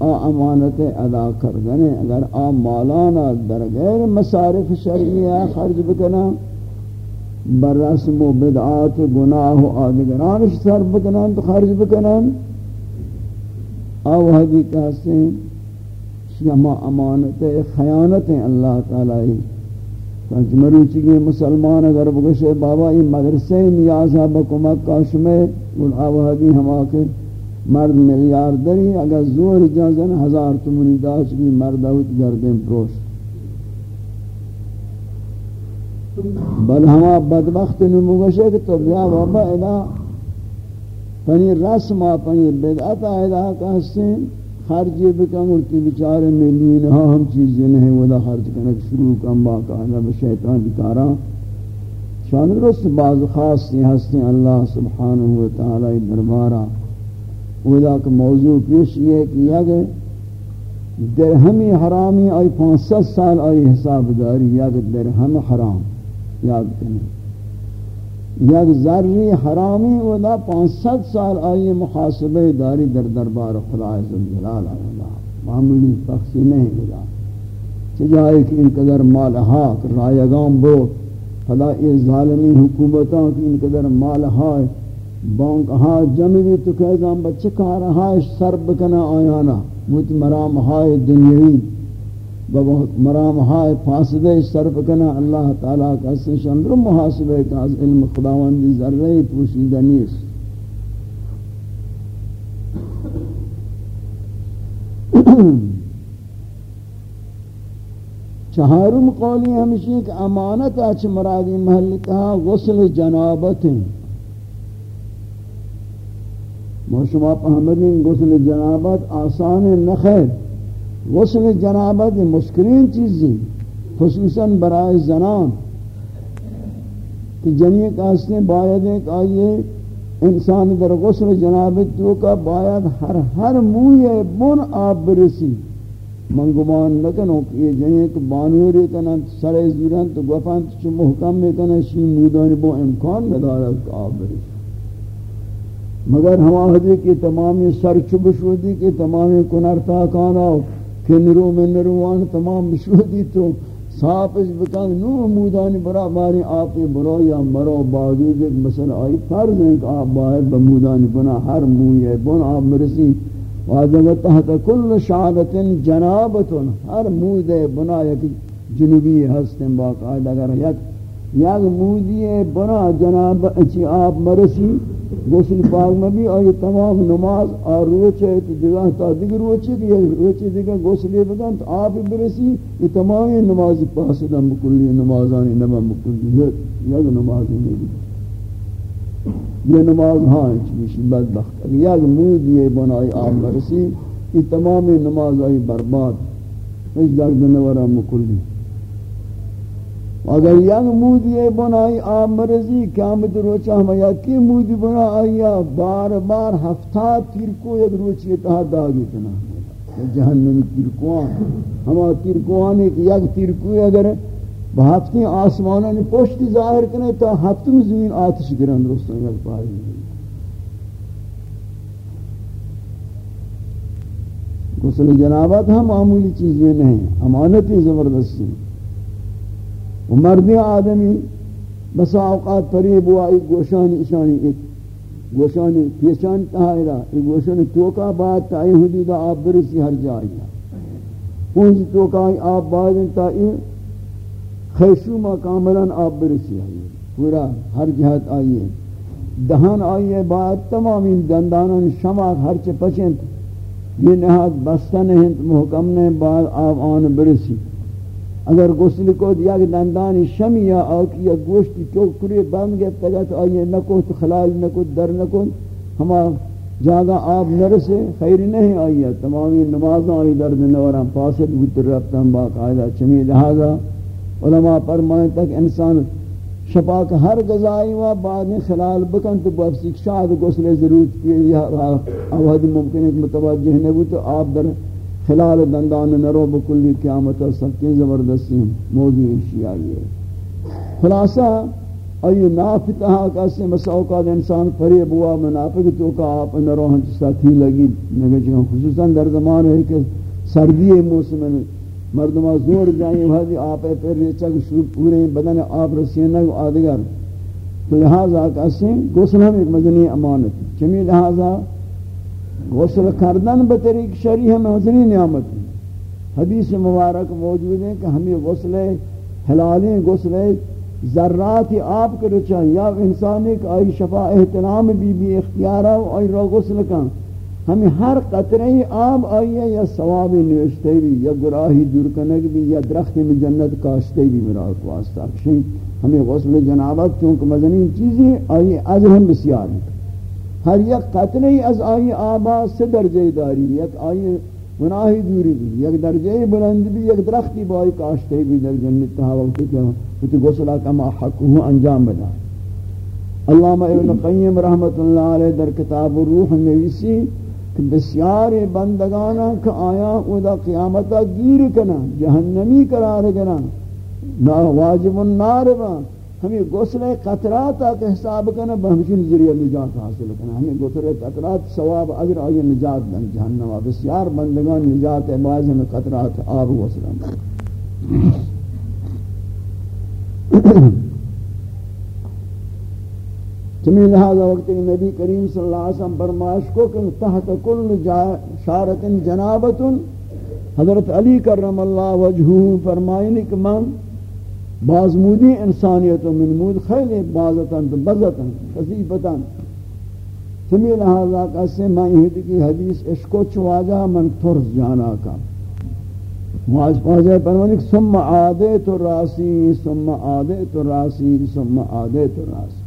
امانت ادا کردنے اگر آ مالانا در غیر مصارف شرعیہ خرج بکنا بر رسم و بدعات گناہ و آدگرانش سر بکنا تو خرج بکنا آو حدیقہ سے شما امانت خیانت اللہ تعالی مجمرو چگے مسلمان اگر بگشے بابا یہ مدرسے نیازا بکمک کاشمے گناہو حدی ہما کے مرد ملیار دری، اگر زور جازن ہزار تمنی داس بھی مرد اوت گردن پروش۔ بل ہما بدبخت نموگشے کہ تو بیا بابا، اینا پنی رسما پنی بدعتا ایدہ کہستین خرجی بکن اور کی بیچارے ملین ہاں ہم چیزیں نہیں ودا خرج کنک شروع کم باقاعدہ بشیطان بکارا شان رست بعض خاص ہستے اللہ سبحانہ وتعالی دربارہ۔ ودا کا موضوع پیش یہ ہے کہ یک درہمی حرامی آئی پانچ سال آئی حساب داری یک درہم حرام، یاد کریں۔ یک ذری حرامی ودا پانچ ست سال آئی محاسبہ داری در دربار خدا عزالجلال معمولی تقسی نہیں گلا چجائے کہ ان قدر مال حاک رایگان بو فلا یہ ظالمی حکومتاں کی ان قدر مال ہائے بانک ہاں جمعی تو کہے گا بچے کارا ہائے سر بکنا آیانا۔ موت مرام ہائے دنیاوی۔ مرام ہائے فاسدے سر بکنا اللہ تعالیٰ کا سنش اندر محاسبے کا از علم خداوندی ذرہی پوشیدہ نیس چہارم قولی ہمشی کہ امانت اچھ مرادی محل کہا غسل جنابت ہیں۔ شما پہمدین غسل جنابت آسان نخیر۔ غسل جنابت مشکلین چیزی، خصوصاً برائے زنان. کہ جنی کاستے باید ایک آئیے، انسان در غسل جنابت تو کا باید ہر ہر موی بن آب برسی. من گمان نکنو کہ یہ جنی کہ بانوری کنا سر زیران تو گفان چو محکم میں کنا شی مودانی بو امکان ندارد کہ آب برسی. مگر ہما حدی کی تمامی سر چوب شودی کی تمامی کنر کنرتا کانا کنرو میں نروان تمام بشودی تو ساپش بکن نو مودانی برا باری آپی برو یا مرو باوجود ایک مثلا آئی فرض ہے کہ آپ باید بمودانی بنا ہر موی بن آپ مرسی۔ واجب تحت کل شعادت جنابت ہر مود بنا یک جنوبی ہستن باقاعدہ۔ اگر یک یک مودی بنا جناب، اچھی آپ مرسی۔ غسل پاک میں بھی آئی تمام نماز اور روچے تو دیگاہ تا دیگر روچے کہ یہ روچے دیگر غسلے بگن تو ہاں، آپ برسی، یہ تمام نماز پاسدن بکلی نمازانی نماز بکلی یک نماز نہیں بھی یہ نماز ہاں چمیشی بدبخت۔ یک مودی بنائی آپ مرسی یہ تمام نماز آئی برباد۔ اس جگ دنورا مکلی اگر یک مودی بنائی آب مرضی قیامت روچا ہم یکی مودی بنا آیا بار بار ہفتہ تیرکو یک روچی اتحاد داگی کنا جہنم تیرکوان ہما تیرکوان ایک یک تیرکوی اگر بہفتی آسمانوں نے پوشتی ظاہر کنے تو ہفتم زمین آتش گرن رستان یک پائی۔ غسل جنابت ہم معمولی چیزیں نہیں امانتی زبردستی۔ و مردی آدمی بسا اوقات پریب آئی گوشانی اشانی ایک گوشانی پیشان تہائرہ ایک گوشانی توکا بعد تائی حدود آب برسی ہر جائی پونج توکا آب بعد تائی خیشوما کاملا آب برسی ہے پورا ہر جہت آئیے دہن آئیے بعد تمام ان دندانان شماک ہر چے پچنت یہ نہاد بستن ہیں محکم نے بعد آب آن برسی. اگر غسل کو دیا کہ دندان شمی یا آکی یا گوشتی تو کری بند گئے تگا تو آئیے نکو تو خلال نکو در نکو ہما جاگا آب نرسے خیر نہیں آئیے۔ تمامی نمازاں آئی درد نورم پاسد بودر رفتا ہم باقاعدہ چمی۔ لہذا علماء فرمائیں تک انسان شپاک ہر غذائی و بعد میں خلال بکن تو بفسی شاید غسل ضرورت کی۔ یا آوہد ممکن ہے متوجہ نہیں تو آپ در خلال دندان نرو بکلی قیامت سکی زبردستی موضوع اشیائی ہے۔ خلاصہ ای نافتہا کسی مساوقات انسان فریب ہوا منافق تو کا آپ نرو ہنچ ساتھی لگی۔ نگے جی، خصوصاً در زمان ہے کہ سردی موسم میں مردمہ زور جائیں، بھائی جی، آپ پھر ریچک شروع پورے بدن آپ رسینگ آدگر تو لہذا کسی گسل ہم ایک مدنی امانت چمی لہذا غسل کردن بطریق شریح میں نعمت ہے۔ حدیث مبارک موجود ہے کہ ہمیں غسل حلالی غسل ذرات آپ کے رچا یا انسان ایک آئی شفا احترام بی بی اختیارہ آئی رو غسل کن۔ ہمیں ہر قطرے آب آئیے یا ثواب نوشتے بھی، یا گراہی دور کنک بھی، یا درخت میں جنت کاشتے بھی میرا واسطہ۔ ہمیں غسل جنابت، چونکہ مزنین چیزیں آئیے از ہم بسیار ہیں۔ ہر یک قطرے از آئی آبا سے درجہ داری، یک آئی گناہی دوری بھی یک درجہ بلند بھی یک درختی بائی کاشتے بھی در جنت تہا وقت کہ غسلہ کما حق ہوں انجام بدا علامہ ابن قیم رحمت اللہ علیہ در کتاب روح نویسی کہ بسیار بندگانا کہ آیا ادا قیامتا گیر کنا جہنمی قرار کنا نا واجب النار با ہمیں غسل قطرات کا حساب کنا بہمشن ذریعہ نجات حاصل کنا ہمیں غسل قطرات، ثواب اجر آئی نجات دن جہنم۔ بسیار بندگان نجات ہے بعض ہمیں قطرات آب غسل چمی لہذا وقت نبی کریم صلی اللہ علیہ وسلم برماش کو کہ تحت کل شارت جنابت حضرت علی کرم اللہ وجہو فرمائنی کہ من بازمودی انسانیت و من مود خیلی بازتا بزتا خصیبتا چمی لہذا کسی میں یہ کی حدیث عشق و چواجہ من ترز جانا کا. معاذ پاجہ فرمائنی کہ ثم آدیت راسی، ثم آدیت راسی، ثم آدیت راسی.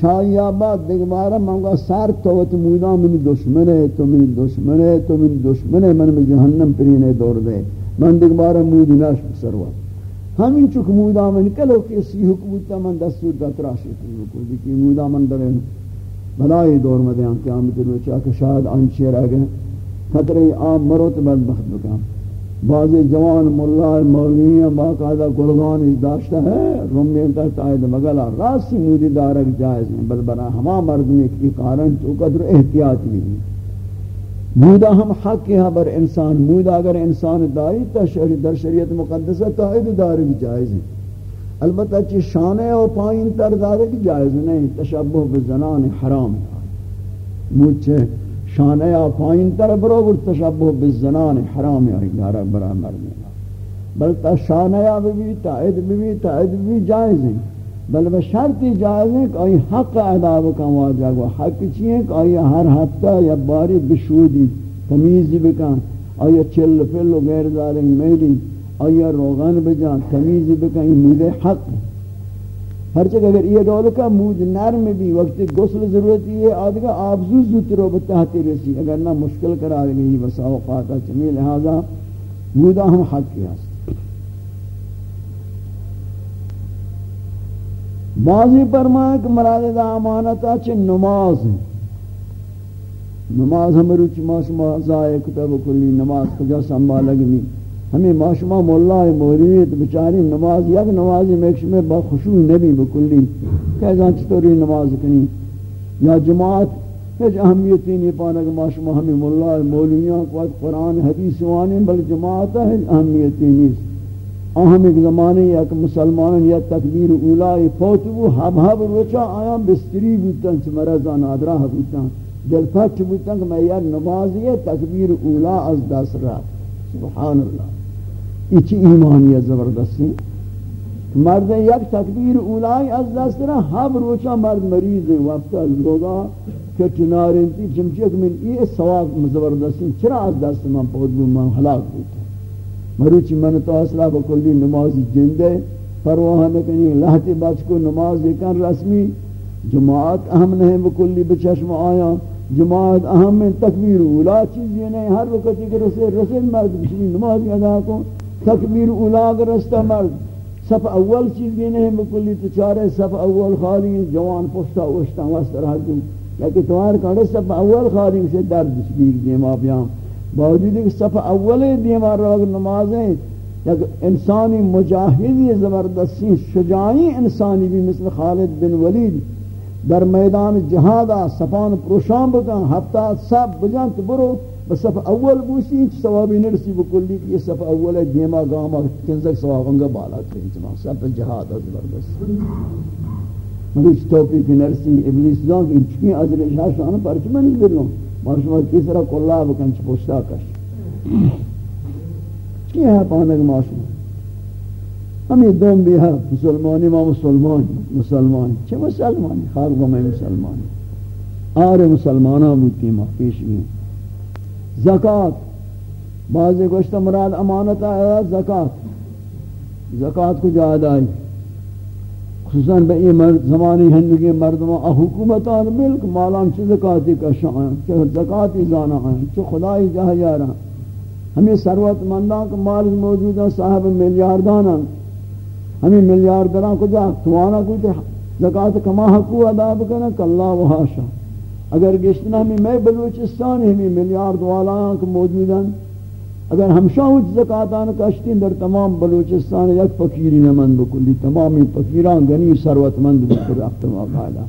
چاہیا بعد دیکھ بارا منگا سار توت مودا من دشمن ہے، تو من دشمن ہے، تو من دشمن ہے، من جہنم پرینے دور دے. من دیکھ بارا مود ناش سروا. ہمیں چک مودا من کلو کسی حکومت من دستور دا تراشی کو دیکھی مودا من درے بلائی دور میں دیاں قیامت روچا کہ شاید آنچے رہ گئے خطرے عام مروت بدبخت بکام بعض جوان ملا مولوی باقاعدہ گلگان داشتا ہے رمی تحت آئید مگلا راسی مودی دارک جائز ہیں، بل برا ہما مرد میں کی قارن تو قدر احتیاط بھی مودا ہم حق ہے بر انسان مودا، اگر انسان داری تا در شریعت مقدسہ تو آئید دارک جائز ہیں البتہ چی شانے اور پائن تر دارک جائز نہیں، تشبہ بزنان حرام مجھے شانہ یا پائن تر برو گر تشبہ بالزنان حرام یا گارا برا مرنے بل تا شانہ بھی تائید بھی تائید بھی جائز ہیں بل بشرطی جائز ہیں کہ آئی حق ادا بکن واجہ گو، حق چیئے کہ آئی ہر ہفتہ یا باری بشودی، تمیزی بکن، آئی چل پل و غیر دارنگ میلی، آئی روغن بجان تمیزی بکن، یہ مودے حق ہے۔ ہر چیز اگر یہ دول کا مود نرم بھی، وقت غسل ضرورت یہ آدھگا آبزو زوت رو بتاہتی رسی، اگر نہ مشکل کرا گئی بسا اوقاتا چمی لہذا مودا ہم حق کی کیا ہاں۔ بعضی فرمائے کہ مراد دا امانتا چھ نماز ہے۔ نماز ہمیں روچ ماشما زائے کتب کلی نماز کجا سنبھالگ بھی ہمیں معاشمہ مولا مولیت بچاری نماز یک نمازی میکش میں با خشوع نبی بکلی کہہ چطوری نماز کنی؟ یا جماعت کچھ اہمیتی نہیں پانا کہ معاشمہ ہمیں مولا مولیاں کو قرآن حدیث وانی بل جماعت ہے، اہمیتی نہیں۔ اہم ایک زمانے یا مسلمان یا تکبیر اولائی فوتو حب حب روچا آیا بستری بودتاں چمرزان آدرہ بودتاں، دل پچ بودتاں کہ میں یا نمازی تکبیر اولا از دس رات سبحان اللہ۔ ایچی ایمانی زبردستی مرد یک تکبیر اولائی از دست را ہم روچا مرد مریض وقتا لوگا کہ چنارن تی چمچک من ای سواب زبردستی چرا از دست من پود بو من حلاق بودتا مروچی من تو اصلا بکلی نمازی جندے، پرواہ نکنی لہتی بچ کو نماز دیکن رسمی، جماعت اہم نہیں بکلی بچشم آیا، جماعت اہم میں تکبیر اولا چیز یہ نہیں، ہر وقت کہ رسے رسے مرد بچنی نماز ادا کو، تکبیر اولا کا رستہ مرد، صف اول چیز بھی نہیں بکلی تو چارے صف اول خالی جوان پشتا اوشتا وست رہا دوں لیکن توار کھڑے صف اول خالی سے درد شبیر دیما بیام باوجود کہ صف اول دیما روگ نمازیں یک انسانی مجاہدی زبردستی شجاعی انسانی بھی مثل خالد بن ولید در میدان جہادا سپان پروشان بکن، ہفتہ سب بجانت برو صف اول بوسی ثوابی نرسی بکلی یہ صف اول ہے دیما گاما کنزک ثواب انگا بالا کریں چنان صف جہاد زبردست مجھے اس توپی کی نرسی ابلیس دان کہ چکی عجر شاشان پرچ میں نہیں بلوں مارشما کس طرح کلا بکن چھ پوشتا کش چکی ہے پانک ماشما ہمیں دوم بھی ہے مسلمانی ما مسلمانی مسلمانی چھ مسلمانی خاک با میں مسلمانی آر مسلمانہ بودتی ما پیش گئے زکات بعض گوشت مراد امانت ہے زکات زکات کو جا ادائی خصوصاً بے یہ زمانی ہندگی مردموں حکومتان، ملک، مالان چھ زکاتی کا شان چھ زکاتی زانا ہیں چھ خدای جہ جارا ہمیں ثروت مندان کا مال موجود ہیں، صاحب ملیاردان ہمیں ملیاردران کو جا توانا کو زکات کما حقو ادا بکنا کلا و حاشا۔ اگر گشتنا ہمیں میں بلوچستان، ہمیں ملیارد والا موجود ہیں۔ اگر ہم شاہد زکاتان کشتین در تمام بلوچستان یک فقیری نمند بکلی، تمامی فقیران غنی ثروت مند بکر رفت باقاعدہ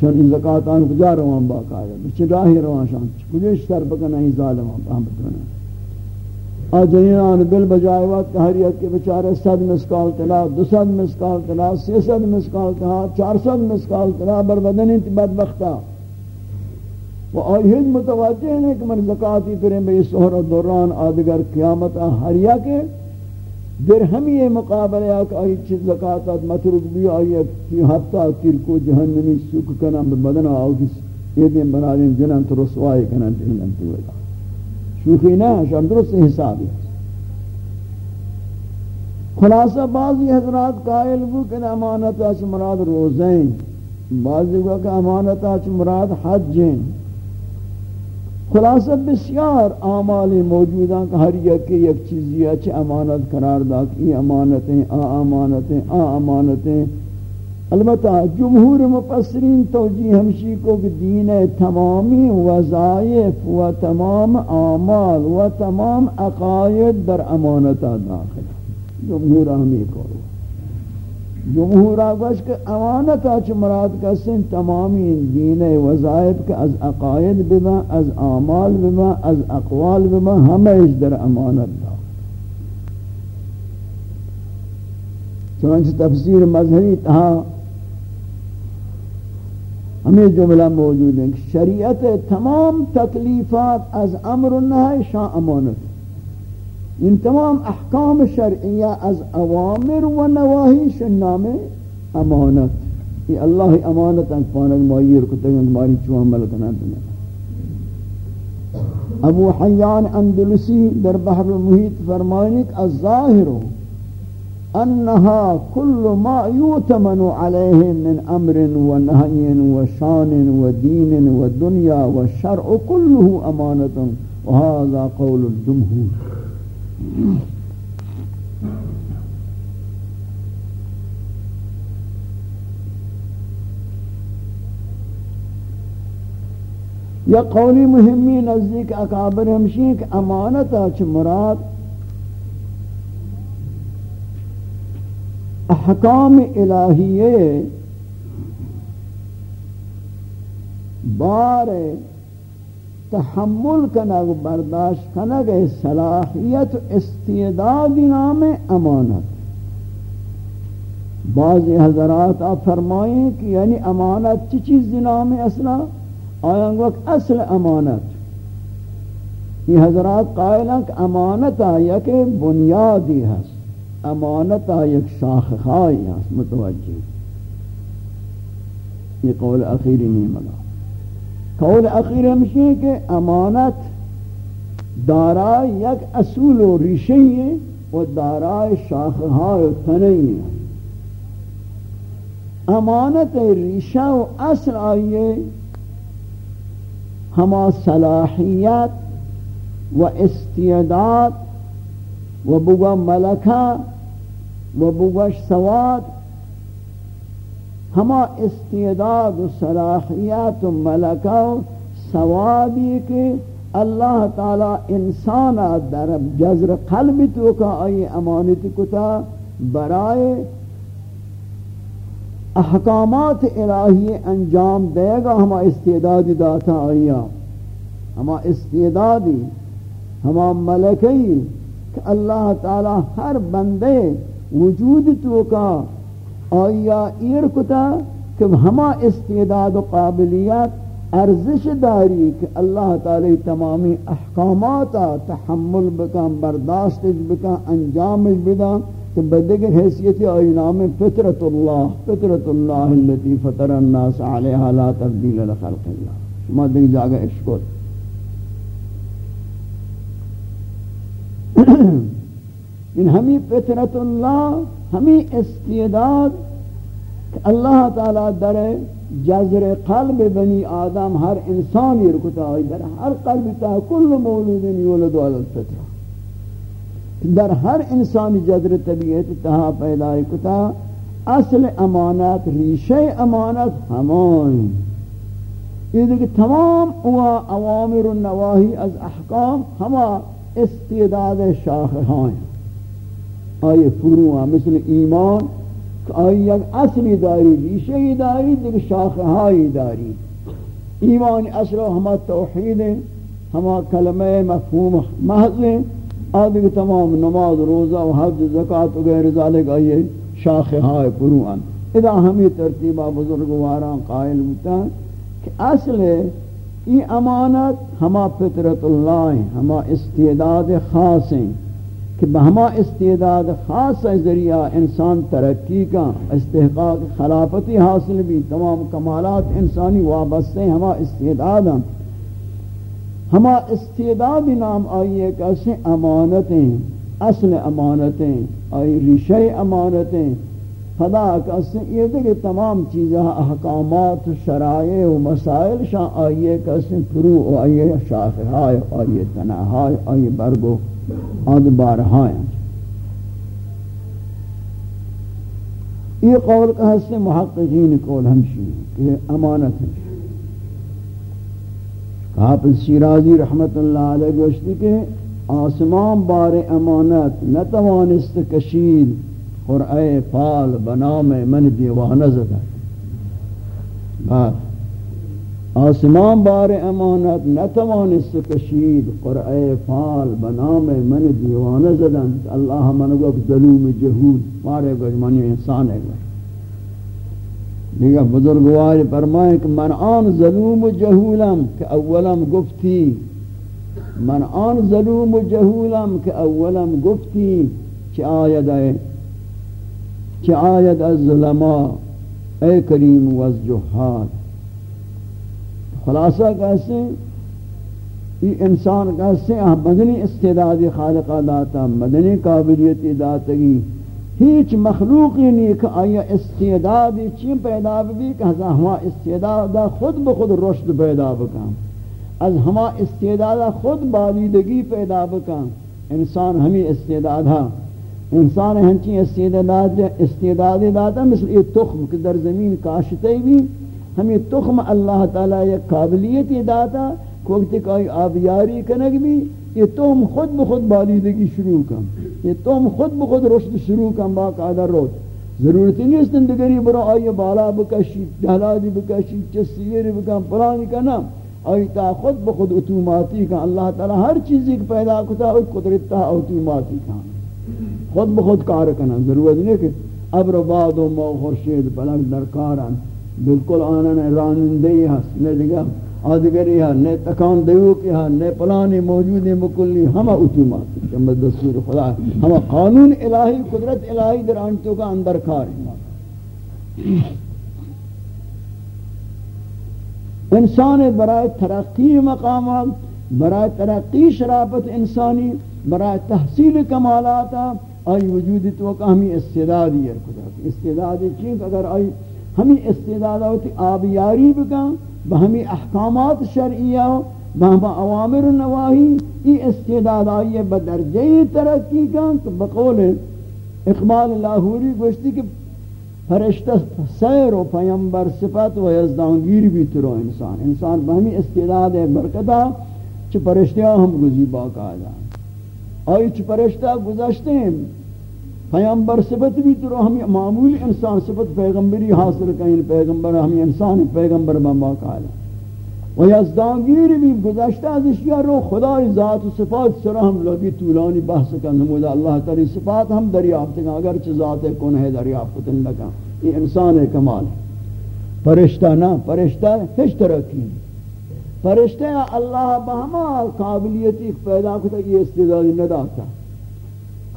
شان این زکاتان کجا روان باقاعدہ بچے راہی روان شان؟ کجاش سر بکنا ہی ظالمان پہم بکنا آجنینان بل بجائے وقت ہر یک کے بچارے صد مسکال تلا، دو صد مسکال تلا سی صد مسکال تلا چار صد مسکال تلا، بر بدن انتی بدبختہ و آئیہد متوجہ ہیں کہ من زکاتی پریں بے سہر و دوران آدگر قیامت ہریا کے در ہم یہ مقابلہ ہے کہ آئی چیز زکاتات مترک بھی آئی کی ہفتہ ترکو جہنمی سکھ کنم بدن آؤ کس یہ دن بنا دیں جنن تو رسوائی کنن تینن تی ودا شوخی نہ شام درست حسابی۔ خلاصہ بعضی حضرات قائل وہ کہ امانت اچ مراد روزیں بعضی کہ امانت اچ مراد حج ہیں۔ خلاصہ بسیار اعمال موجود ہیں کہ ہر یک یک چیزی اچھ امانت قرار دا کہ امانتیں، آ امانتیں آ امانتیں۔ البتہ جمہور مفسرین توجیہ ہمشی کو کہ دین تمامی وظائف و تمام اعمال و تمام عقائد در امانتہ داخل۔ جمہور ہمیں کو جمہور آگوش کہ امانت آچ مراد کسن تمامی دین وظائف کے از عقائد بما از اعمال بما از اقوال بما ہمیش در امانت دا چنانچہ تفسیر مظہری تہا ہمیں جملہ موجود ہیں۔ کہ شریعت تمام تکلیفات از امر و نہی شاہ امانت۔ ان تمام احکام شرعیہ از اوامر و نواہی شنام امانت. یہ اللہ امانت انک پانک معیر کو تنگ ماری چوہ عمل دنیا ابو حیان اندلسی در بحر المحیط فرمائنک الظاہر انها كل ما يؤتمن عليه من أمر ونهي وشان ودين ودنيا والشرع كله امانه وهذا قول الجمهور. یا قولی مهمی نزدیک اکابر ہمشی کہ امانتا چھ مراد احکام الہیے بار تحمل کنگ برداشت کنگ صلاحیت استعداد نام امانت. بعض حضرات آپ فرمائیں کہ یعنی امانت چی چیز نام اصلا؟ آیا وقت اصل امانت. یہ حضرات قائل ہیں کہ امانت آیا کہ بنیادی ہے امانت آیا کہ شاخ خواہی ہے متوجہ. یہ قول اخیری نہیں ملا. قول اخیر ہمشی کہ امانت دارائے یک اصول و ریشی ہے و دارائے شاخہا و تنہی ہے امانت ریشہ و اصل آئیے ہما صلاحیت و استعداد و بگا ملکہ و بگوش سواد ہما استعداد و صلاحیات و ملکہ و سوادی کے اللہ تعالی انسان در جزر قلب تو کا آئی امانت کتا برائے احکامات الہی انجام دے گا ہما استعدادی داتا آئیا۔ ہما استعدادی، ہما ملکی کہ اللہ تعالی ہر بندے وجود تو کا آیا ایر کتا کہ ہما استعداد و قابلیت ارزش داری کہ اللہ تعالی تمامی احکامات تحمل بکن برداشت بکن انجام بدا کہ بدگر حیثیت آئی نام فطرت اللہ فطرت اللہ اللتی فطر الناس علیہا لا تبدیل لخلق اللہ۔ شما دیکھ جاگا اشکر ان ہمیں فطرت اللہ، ہمیں استعداد کہ اللہ تعالی در جذر قلب بنی آدم ہر انسانی رکتا ہے در ہر قلب تا کل مولود یولد علی الفطرہ۔ در ہر انسانی جذر طبیعت تہا پیدا کتا، اصل امانات ریشہ امانت ہمائیں یہ دیکھ تمام ہوا اوامر و نواہی از احکام، ہما استعداد شاخ ہیں۔ آئے فروع مثل ایمان آئی یک اصلی داری ریشہی داری، دیکھ شاخ داری۔ ایمان اصل ہما توحید ہیں، ہما کلمہ مفہوم محض ہیں۔ آدھے تمام نماز، روزہ و حج زکاة وغیر ذالک آئیے شاخ ہائے پروان اذا ہمیں ترتیبہ بزرگواران قائل ہوتا ہے کہ اصل یہ امانت ہما فطرت اللہ ہیں، ہما استعداد خاص ہیں۔ کہ بہما استعداد خاص ذریعہ انسان ترقی کا استحقاق خلافتی حاصل بھی تمام کمالات انسانی وابستہ ہیں ہما استعداد ہیں۔ ہما استعداد نام آئیے کہ امانتیں، اصل امانتیں، آئی ریشہ امانتیں۔ فدا کہ یہ دیکھ تمام چیزیں احکامات، شرائع و مسائل شاہ آئیے کہ فروع آئیے شاخہائے آئیے تنہائے آئیے برگو آد بارہائے ہاں یہ قول کا حصہ محققین قول ہمشی ہے کہ امانت ہے۔ حافظ شیرازی رحمت اللہ علیہ گوشتی کہ آسمان بار امانت نتوانست کشید قرآن فال بنام من دیوانہ زدہ۔ بات آسمان بار امانت نتوانست کشید قرآن فال بنام من دیوانہ زدن. اللہ من گفت ظلوم جہود مارے گوش منی انسان ہے گوش. دیگه بزرگوار فرمائے کہ من آن ظلوم و جہولم کہ اولم گفتی. من آن ظلوم و جہولم کہ اولم گفتی. چی آید ہے چی آید از ظلماء؟ اے کریم و از جہاد خلاصہ کہتے ہیں، یہ انسان کہتے ہیں مدنی استعداد خالقہ داتا، مدنی قابلیت داتگی ہیچ مخلوقی نہیں کہ آیا استعداد چین پیدا بھی کہ ہما استعداد خود بخود رشد پیدا بکن۔ از ہما استعداد خود بالیدگی پیدا بکن۔ انسان ہمیں استعداد ہا انسان ہنچی استعداد استعداد داتا مثل یہ تخم کہ در زمین کاشتے بھی ہمیں تخم اللہ تعالی یک قابلیت داتا کوکتے کوئی آبیاری کنگ بھی، یہ تم خود بخود بالیدگی شروع کم۔ یہ تم خود بخود رشد شروع کم باقاعدہ رشد ضرورت نہیں اس زندگی برو، آئی بالا بکشی جہلادی بکشی چسیر بکن پرانی کا نام۔ آئی تا خود بخود اتوماتی کا اللہ تعالی ہر چیزی کو پیدا کتا، اور قدرت تا اتوماتی کا خود بخود کار کنا ضرورت نہیں کہ ابر باد و مو خورشید بلک درکارن بالکل آنن رانندہی ہست ہاں، نے دیگا آدگری ہے ہاں، نئے تکان دیو کی ہاں، ہے نئے پلانی موجود ہیں مکلی، ہمہ اتومات کہ دستور خدا ہے، ہمہ قانون الہی، قدرت الہی در انتو کا اندر کار انسان برای ترقی مقامات برای ترقی شرافت انسانی برای تحصیل کمالات آئی وجود تو کہ ہمیں استعدادی ہے، خدا استعدادی چیز اگر آئی ہمیں استعداد ہوتی آبیاری بکن بہمی احکامات شرعیہ بہم اوامر نواہی ای استعداد آئیے بدرجہ ترقی کا بقول اقبال لاہوری گوشتی کہ فرشتہ سیر و پیمبر صفت و یزدانگیر بھی ترو انسان۔ انسان بہمی استعداد برکتہ چھ پرشتیاں ہم گزی باقا جا آئی چھ پرشتہ گزشتے ہیں پیامبر صفت بھی تو ہم معمول انسان صفت پیغمبری حاصل کریں یعنی پیغمبر ہم انسان پیغمبر بما قال و یزدانگیر بھی گزشتہ از اشیاء رو خدای ذات و صفات سر ہم لگی طولانی بحث کا نمود اللہ تعالی صفات ہم دریافت کریں اگر چھ ذات کن ہے دریافت لگا۔ یہ انسان کمال۔ ہے فرشتہ نہ، فرشتہ ہیچ طرح کی۔ فرشتہ اللہ بہما قابلیتی پیدا کرتا یہ استعدادی نہ داتا۔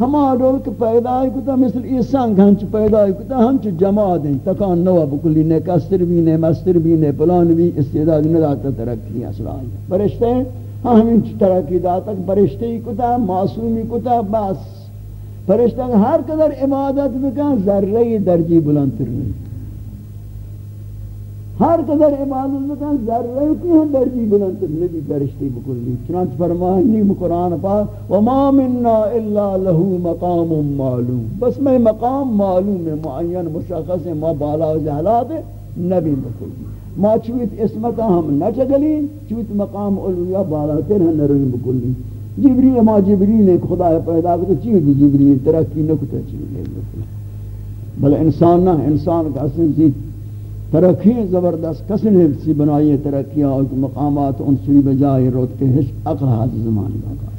ہما رول کہ پیدا کتا، مثل ایسان سنگ ہنچ پیدا کتا ہمچ جمع دیں۔ تکان نوا بکلی نے کستر بھی نے مستر بھی نے پلان بھی استعداد نہ داتا، ترقی اصلا آئی ہیں؟ ہاں ہمیں طرح کی داتک پرشتے کتا معصومی کتا، بس۔ فرشتہ ہر قدر عبادت بکن، ذرہ درجی بلندتر نہیں۔ ہر قدر عبادت بکن ذرہ کی ہم درجی بلندتر نبی فرشتی بکلی چنانچہ فرمائنی قرآن پاک، وما مننا الا له مقام معلوم۔ بس میں مقام معلوم ہے، معین، مشخص ہے، ما بالا و جہلات ہے، نبی بکلی ما چویت اسمتا ہم نہ چگلین، چویت مقام علویہ بالا تر ہم نروی بکلی جبریل، ما جبریل ایک خدا پیدا کرتا چیز جبریل، ترقی نکتا چیز بل انسان نہ، انسان کا اصل زید ترقی زبردست کسی نے سی بنائی ترقی اور مقامات انسوی بجائے روت کے حش اقل حاضر زمانی باقا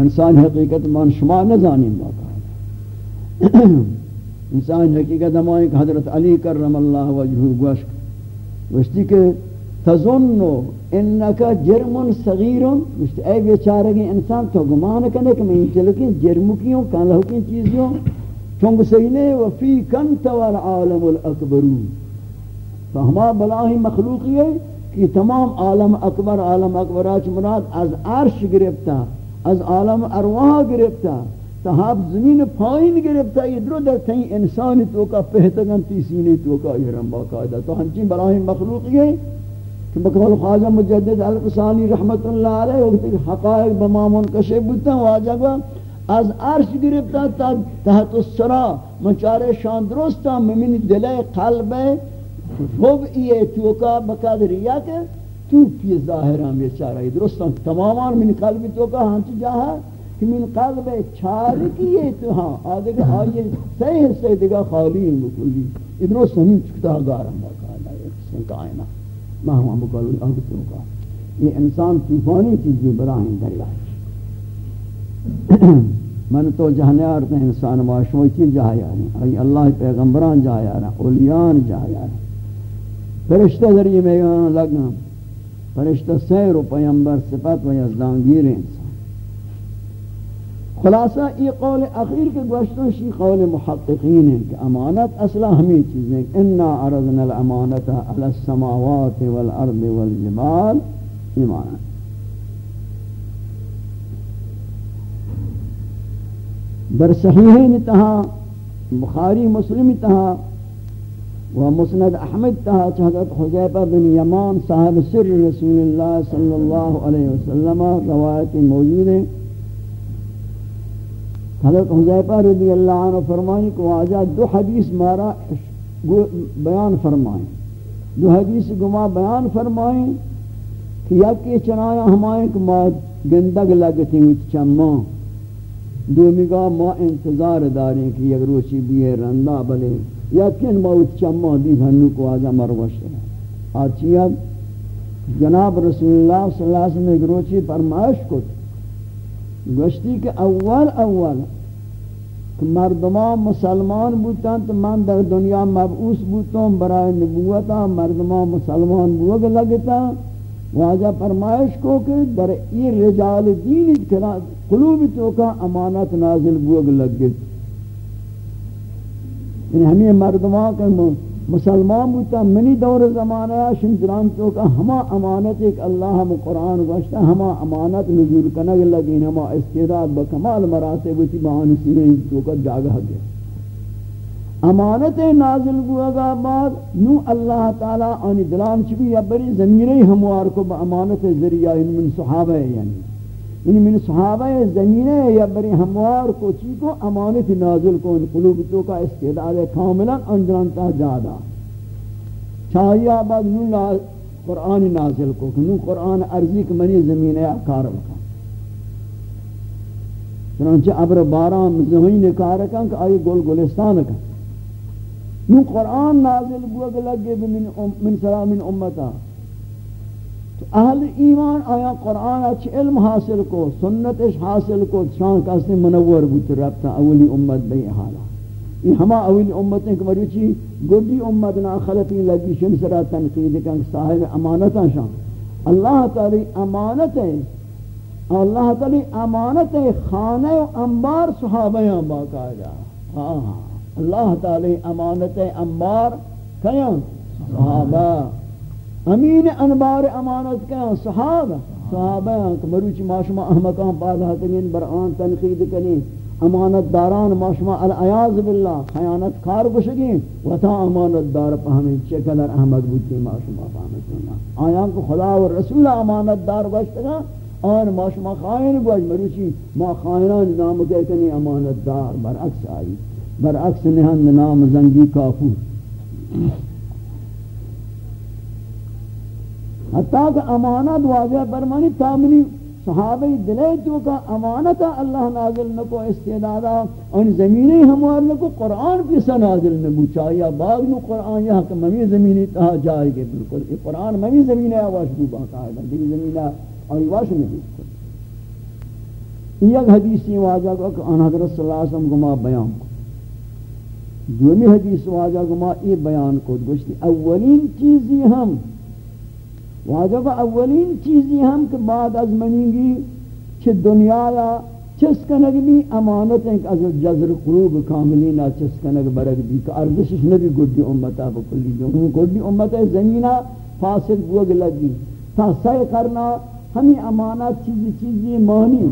انسان حقیقت من شما نہ نزانیم باقا [COUGHS] انسان حقیقت ہمائیں کہ حضرت علی کرم اللہ وجہو گوشک گوشتی کہ تظنو انکا جرم صغیر مشت اے بیچارگی انسان تو گمان کنے کہ میں چلکی جرم کیوں کان چیزیوں۔ چونگ سینے وفی کنت والعالم الاکبرو تو ہما بلاہی مخلوقی ہے کہ تمام عالم اکبر، عالم اکبراچ مراد از عرش گرفتا، از عالم ارواح گرفتا تہاب زمین پائین گرفتا، یہ درو در تین انسانی تو کا پہتگن تیسینی تو کا یہ رمبا قائدہ تو ہنچین بلاہی مخلوقی ہے کہ بقول خواجہ مجدد القسانی رحمت اللہ علیہ وقت حقائق بمامون کشے بودتا واجہ گوا از عرش گرفتا تا تحت السرا منچارے شان درستا ممن دلے قلب رب ایے توکا بقدر ریا کے تو پی ظاہران بیچارہ درستا تمامان من قلب توکا ہنچ جاہا کہ من قلب چار چارکی تو ہاں آدھے کہ آئیے صحیح حصے دیگا خالی ہیں بکلی. ادرس ہمیں چکتا گارم باقا اللہ ایک سن کائنہ مہما بکل اگتوں کا یہ انسان طوفانی چیزیں براہیں دریا [COUGHS] من تو جہنے آرتے ہیں انسان معاشوی چیز جہایا رہے ہیں ای اللہ پیغمبران جہایا رہے ہیں اولیان جہایا رہے ہیں فرشتہ ذریعے میں لگا فرشتہ سیر و پیمبر صفت و یزدانگیر انسان. خلاصہ یہ قول اخیر کے گوشتوں شی قول محققین ہیں کہ امانت اصلا ہمیں چیزیں انا عرضنا الامانت علی السماوات والارض والجبال ایمانت در صحیحین تہا، بخاری مسلم تہا و مسند احمد تہا حضرت حضیبہ بن یمان صاحب سر رسول اللہ صلی اللہ علیہ وسلم روایت موجود ہیں۔ حضرت حضیفہ رضی اللہ عنہ فرمائیں کہ واجہ دو حدیث مارا بیان فرمائیں۔ دو حدیث گما بیان فرمائیں کہ یکی چنایا ہمائیں کہ ما گندگ لگتی ہوئی چمہ دو مگا ما انتظار داریں کہ یک روچی بیئے رندہ بلے یکن ما اوچ چمہ دی ہنو کو آجا مروش ہے آچیت جناب رسول اللہ صلی اللہ علیہ وسلم ایک روچی فرمائش کت گوشتی کہ اول اول کہ مردمان مسلمان بودتاں تو من در دنیا مبعوث بودتاں برای نبوتا مردمان مسلمان بوگ لگتا. واجہ فرمائش کو کہ در ای رجال دین قلوب تو کا امانت نازل بوگ لگت یعنی ہمیں مردمان کے مسلمان بوتا، منی دور زمانہ شمدران تو کا ہما امانت ایک اللہ ہم قرآن گوشتا، ہما امانت نزول کنگ لگین، ہما استعداد بکمال مراتب ہوتی بہانی سیرین تو کا جاگہ گیا۔ امانت نازل گوگا بعد نو اللہ تعالی آنی دلان چبی یا بری زمینی ہموار کو با امانت ذریعہ ان من صحابہ یعنی۔ ان من صحابہ زمینہ یا بری ہموار کو چی کو امانت نازل کو ان قلوب تو کا استعداد کاملا انجرانتا جادا چاہیے آباد نو قرآن نازل کو نو قرآن عرضی کہ منی زمینہ کار بکا چنانچہ عبر باران زمین کار کن کہ آئی گل گلستان کن۔ نو قرآن نازل بوگ لگے من سلام امتا۔ اہل ایمان آیا قرآن اچھ علم حاصل کو، سنتش حاصل کو شان کسی منور بوت ربتا اولی امت بے حالا۔ یہ ہما اولی امت ہیں کہ مروچی گردی امت نا خلطی لگی شن سرا تنقید کن صاحب امانتا شان اللہ تعالی امانت ہے اللہ تعالی امانت ہے خانہ و انبار صحابیاں باقاعدہ ہاں اللہ تعالی امانت ہے انبار کیوں صحابہ۔ امین انبار امانت کا صحابہ صحابہ کہ مروچی ماشما احمقان پادا تگین برآن تنقید کنی امانت داران ماشما العیاض باللہ، خیانت کار بشگین. و تا امانت دار پا چکلر احمد بودتی ماشما فامتونا آیان کو خدا و رسول امانت دار بشتگا آن ماشما خائن گوش مروچی ما خائنان نام کنی امانت دار برعکس آئی برعکس نہن نام زنگی کافور. حتیٰ کہ امانت واضح برمانی تامنی صحابہ دلے تو کا امانت اللہ نازل نکو استعدادا ان زمینی ہموار نکو، قرآن پیسا نازل نکو چاہیا باغ نو قرآن یہاں کہ ممی زمینی تہا جائے گے بالکل۔ یہ قرآن ممی زمینی آواش بو باقا ہے دیکھ زمینی آواش واش نکو یک حدیثی واجہ کو کہ ان حضرت صلی اللہ علیہ وسلم کو ما بیان کو۔ دومی حدیث واجہ کو ما یہ بیان کو۔ گوشتی اولین چیزی ہم واجب اولین چیزی ہم کہ بعد از منینگی چھ دنیا یا چسکنگ بھی امانت ہیں کہ از جزر قلوب کاملینا چسکنگ برگ بھی کہ ارزشش نبی گردی امتا بکلی جو گردی امتا زمینہ فاسد بوگ لگی تا سعی کرنا ہمیں امانت چیزی چیزی مانی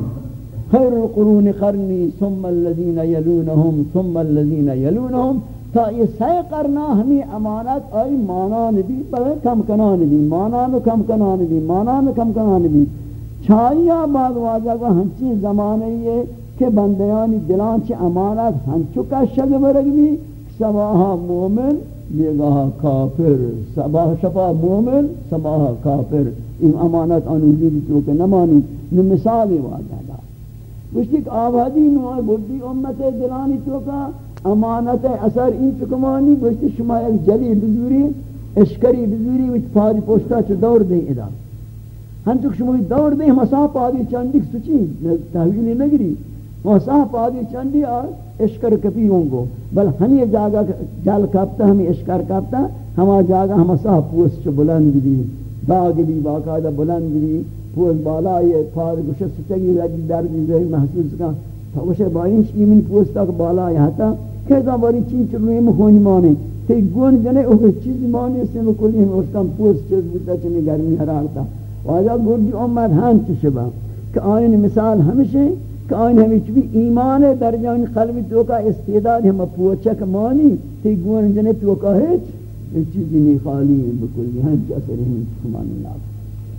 خیر القرون قرنی ثم الذین یلونہم ثم الذین یلونہم تا یہ سعی کرنا ہمیں امانت، آئی مانان بھی بلے کم کنان بھی مانان کم کنان بھی مانان کم کنان بھی چھائیا بعد واجہ کو ہنچی زمانے یہ کہ بندیانی دلان چی امانت ہنچو کا شگ برگ بھی سباہا مومن بیگاہ کافر۔ سباہ شفا مومن سباہ کافر۔ این امانت انوزی بھی تو نمانی۔ نو مثالی واجہ دا۔ وشتی کہ آبادی نوائے بڑی امت دلانی تو امانت اثر این چکمانی گوشتی شما یک جلی بزوری اشکری بزوری وچ پاری پوشتا چو دور دیں ادا. ہم تو شما دور دیں مسا پاری چندی سچی تحویلی نگری. مسا پاری چندی آر اشکر کپی ہوں گو. بل ہمیں جاگا جل کپتا ہمیں اشکر کپتا ہما جاگا ہم مسا پوست چو بلند دی داگ دی باقاعدہ بلند دی پوست بالا یہ پار گوشت سچگی لگی دردی زہی محسوس کا تو گوشت بائنش ایمن پوستا کہ بالا یہ تا که دواری چی چی رویم خونی مانه. تی گون جنه او چیزی مانی اسم کلی هم اسلام پوست چیز بودتا چنه گرمی حرارتا آجا گردی امت هم چی شبا که آین مثال همیشه که آین همیشه بی ایمان در جان قلب تو کا استعداد همه پوچک مانی. تی گون جنه تو کا هیچ چیزی نی خالی بکلی هم چی هم شمانی ناک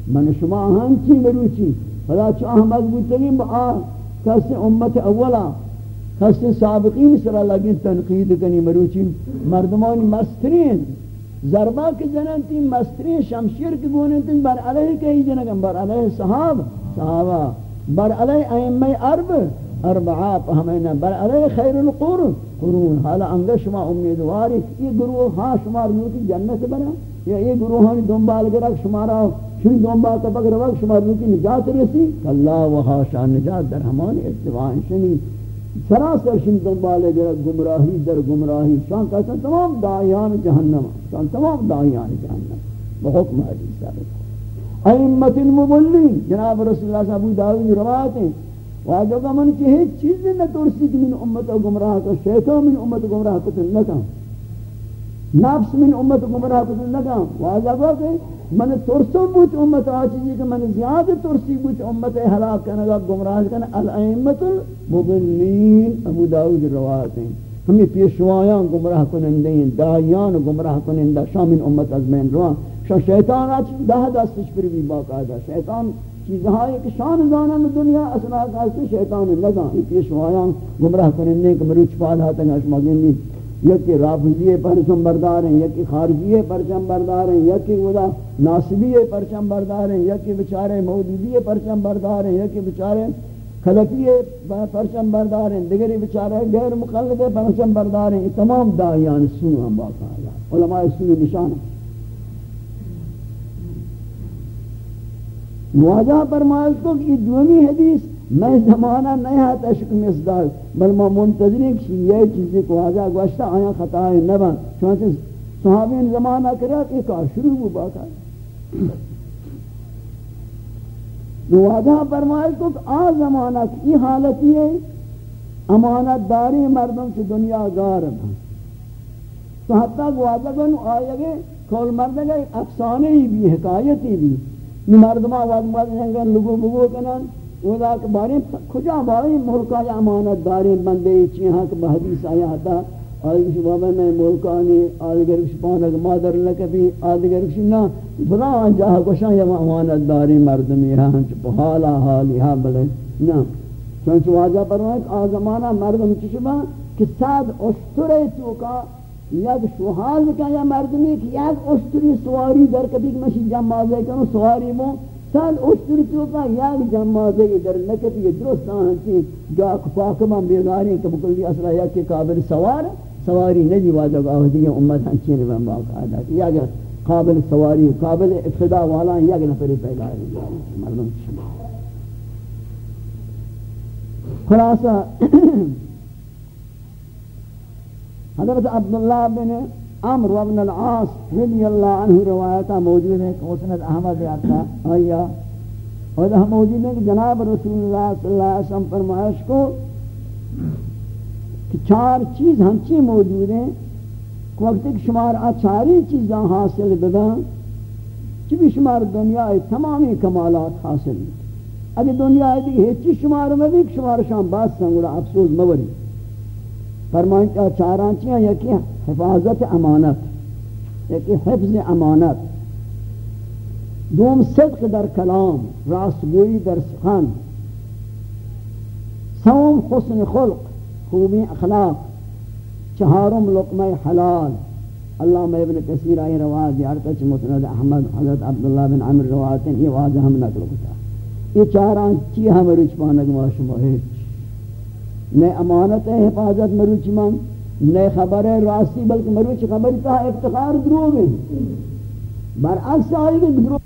من شما هم چی مروچی فلا چه احمد بودتگیم با آ کسی امت اولا. ہست سابقین سرا لگین تنقید کنی مروچی مردمانی مسترین، ضربہ کی جننتی مسترین، شمشیر کی گوننتی بر علیہ کئی جنگم بر علیہ صحاب، صحابہ، بر علیہ ائمہ عرب اربعا پہمینا بر علیہ خیر القرون، قرون، حالا انگا شما امیدواری، یہ گروہ ہاں شما روح جنت بنا، یا یہ گروہ گروہانی دنبال گرک شما را شنی دنبال تبک روک شما روح کی نجات رسی اللہ و حاشا نجات در ہمانی اتباع شنی سراسر شن دنبالے گرا گمراہی در گمراہی. شان کہتا تمام دائیان جہنم شان تمام دائیان جہنم بحکم حدیث ثابت ائمت المبلین، جناب رسول اللہ صاحب داوود روایت ہیں. واجو کا من کہ ہیچ چیز نہ ترسی کہ من امت و گمراہ کو شیطان من امت گمراہ کو نہ کہا نفس من امت گمراہ کو نہ کہا واجو کہ من ترسو بوت امت آچیزی کہ من زیاد ترسی بوت امت حلاک کنگا گمراہ کنگا الائمت المبلین ابو داود روایت ہیں۔ ہمیں پیشوایان گمراہ کنندین دائیان گمراہ کنندہ شامن امت از میں روان شا شیطان آچ دہ دستش پر بھی باقاعدہ۔ شیطان چیزہائی کہ شان زانم دنیا اصلا کہتے شیطان لگا پیشوایان گمراہ کنندین کہ مروچ پالا تنگا اشما گنی یکی رافضی پرچم بردار ہیں یکی خارجی پرچم بردار ہیں یکی ودا ناصبی پرچم بردار ہیں یکی بچارے مودودی پرچم بردار ہیں یکی بچارے خلقی پرچم بردار ہیں، دیگری بچارے غیر مقلد پرچم بردار ہیں تمام دائیان سنو ہم باقا اللہ علماء سنو نشان ہیں۔ نواجہ فرمائل تو کہ دومی حدیث میں زمانہ نہیں ہے تشک مصداق، بل ما منتظرین کہ یہ چیزیں کو آجا گوشتا آیا خطا ہے نبا چونکہ صحابین زمانہ کرا کہ کار شروع ہو باقا نوازہ فرمائے تو آ زمانہ کی حالتی ہے امانت داری مردم سے دنیا گار ہے تو حتی گوازہ گنو آئے گے کول مرد گئی افسانے ہی بھی حکایتی بھی مردمہ وقت مرد جنگل لگو بگو کنن. ودا کہ بارے کجا بارے ملکہ یا امانت دارے بندے چیہاں کہ بحدیث آیا تھا۔ آدھگر شبہ میں میں ملکانی آدھگر شپانک مادر لکبی آدھگر شنا بلا آنجاہ کشاں یا امانت داری مردمی ہاں چپو حالا حالی ہاں بلے۔ نا چونچہ واجہ پروائے کہ آزمانہ مردم چشبہ کہ ساد اشترے چوکا، یک شوحال کا یا مردمی کہ یک اشتری سواری در کبھی مشی جمعازے کنو، سواری مو سال اشتری تو کا یک جمعازے در نکتی یہ درست آہن چی جا کپاکمان بیگاری کہ بکلی اصلا یک قابل سوار سواری نہیں واجب آہدی امت ہنچین میں باقاعدہ کہ یک قابل سواری قابل ابتدا والا یک نفری پیدا ہے مردم شما خلاصہ حضرت عبداللہ بن عمر وابن العاص رضی اللہ عنہ روایتہ موجود ہے کہ اسند احمد یاتا آیا۔ اور ہم موجود ہے کہ جناب رسول اللہ صلی اللہ علیہ وسلم فرمائش کو کہ چار چیز ہمچی موجود ہیں۔ کہ وقت ایک شمار اچاری چیزاں حاصل بدا چبی شمار دنیا تمامی کمالات حاصل۔ اگر دنیا دیکھ ہیچی شمار میں بھی شمار شام باز سنگوڑا افسوس موری فرمائیں کہ چاران چیاں یکی حفاظت امانت، یکی حفظ امانت. دوم صدق در کلام راستگوئی در سخن. سوم حسن خلق، خوبی اخلاق. چہارم لقمہ حلال. اللہ ابن کثیر آئی روایت دیارتا چھ مسند احمد، حضرت عبداللہ بن عمر روایت یہ واضح ہم نقل کتا یہ چاران چی ہم رچ پانک ماشمہ ہیچ نئے امانت حفاظت مروچ من نئے خبر ہے راستی بلکہ مروچ خبر تا افتخار دروگ ہے برعکس آئی کہ درو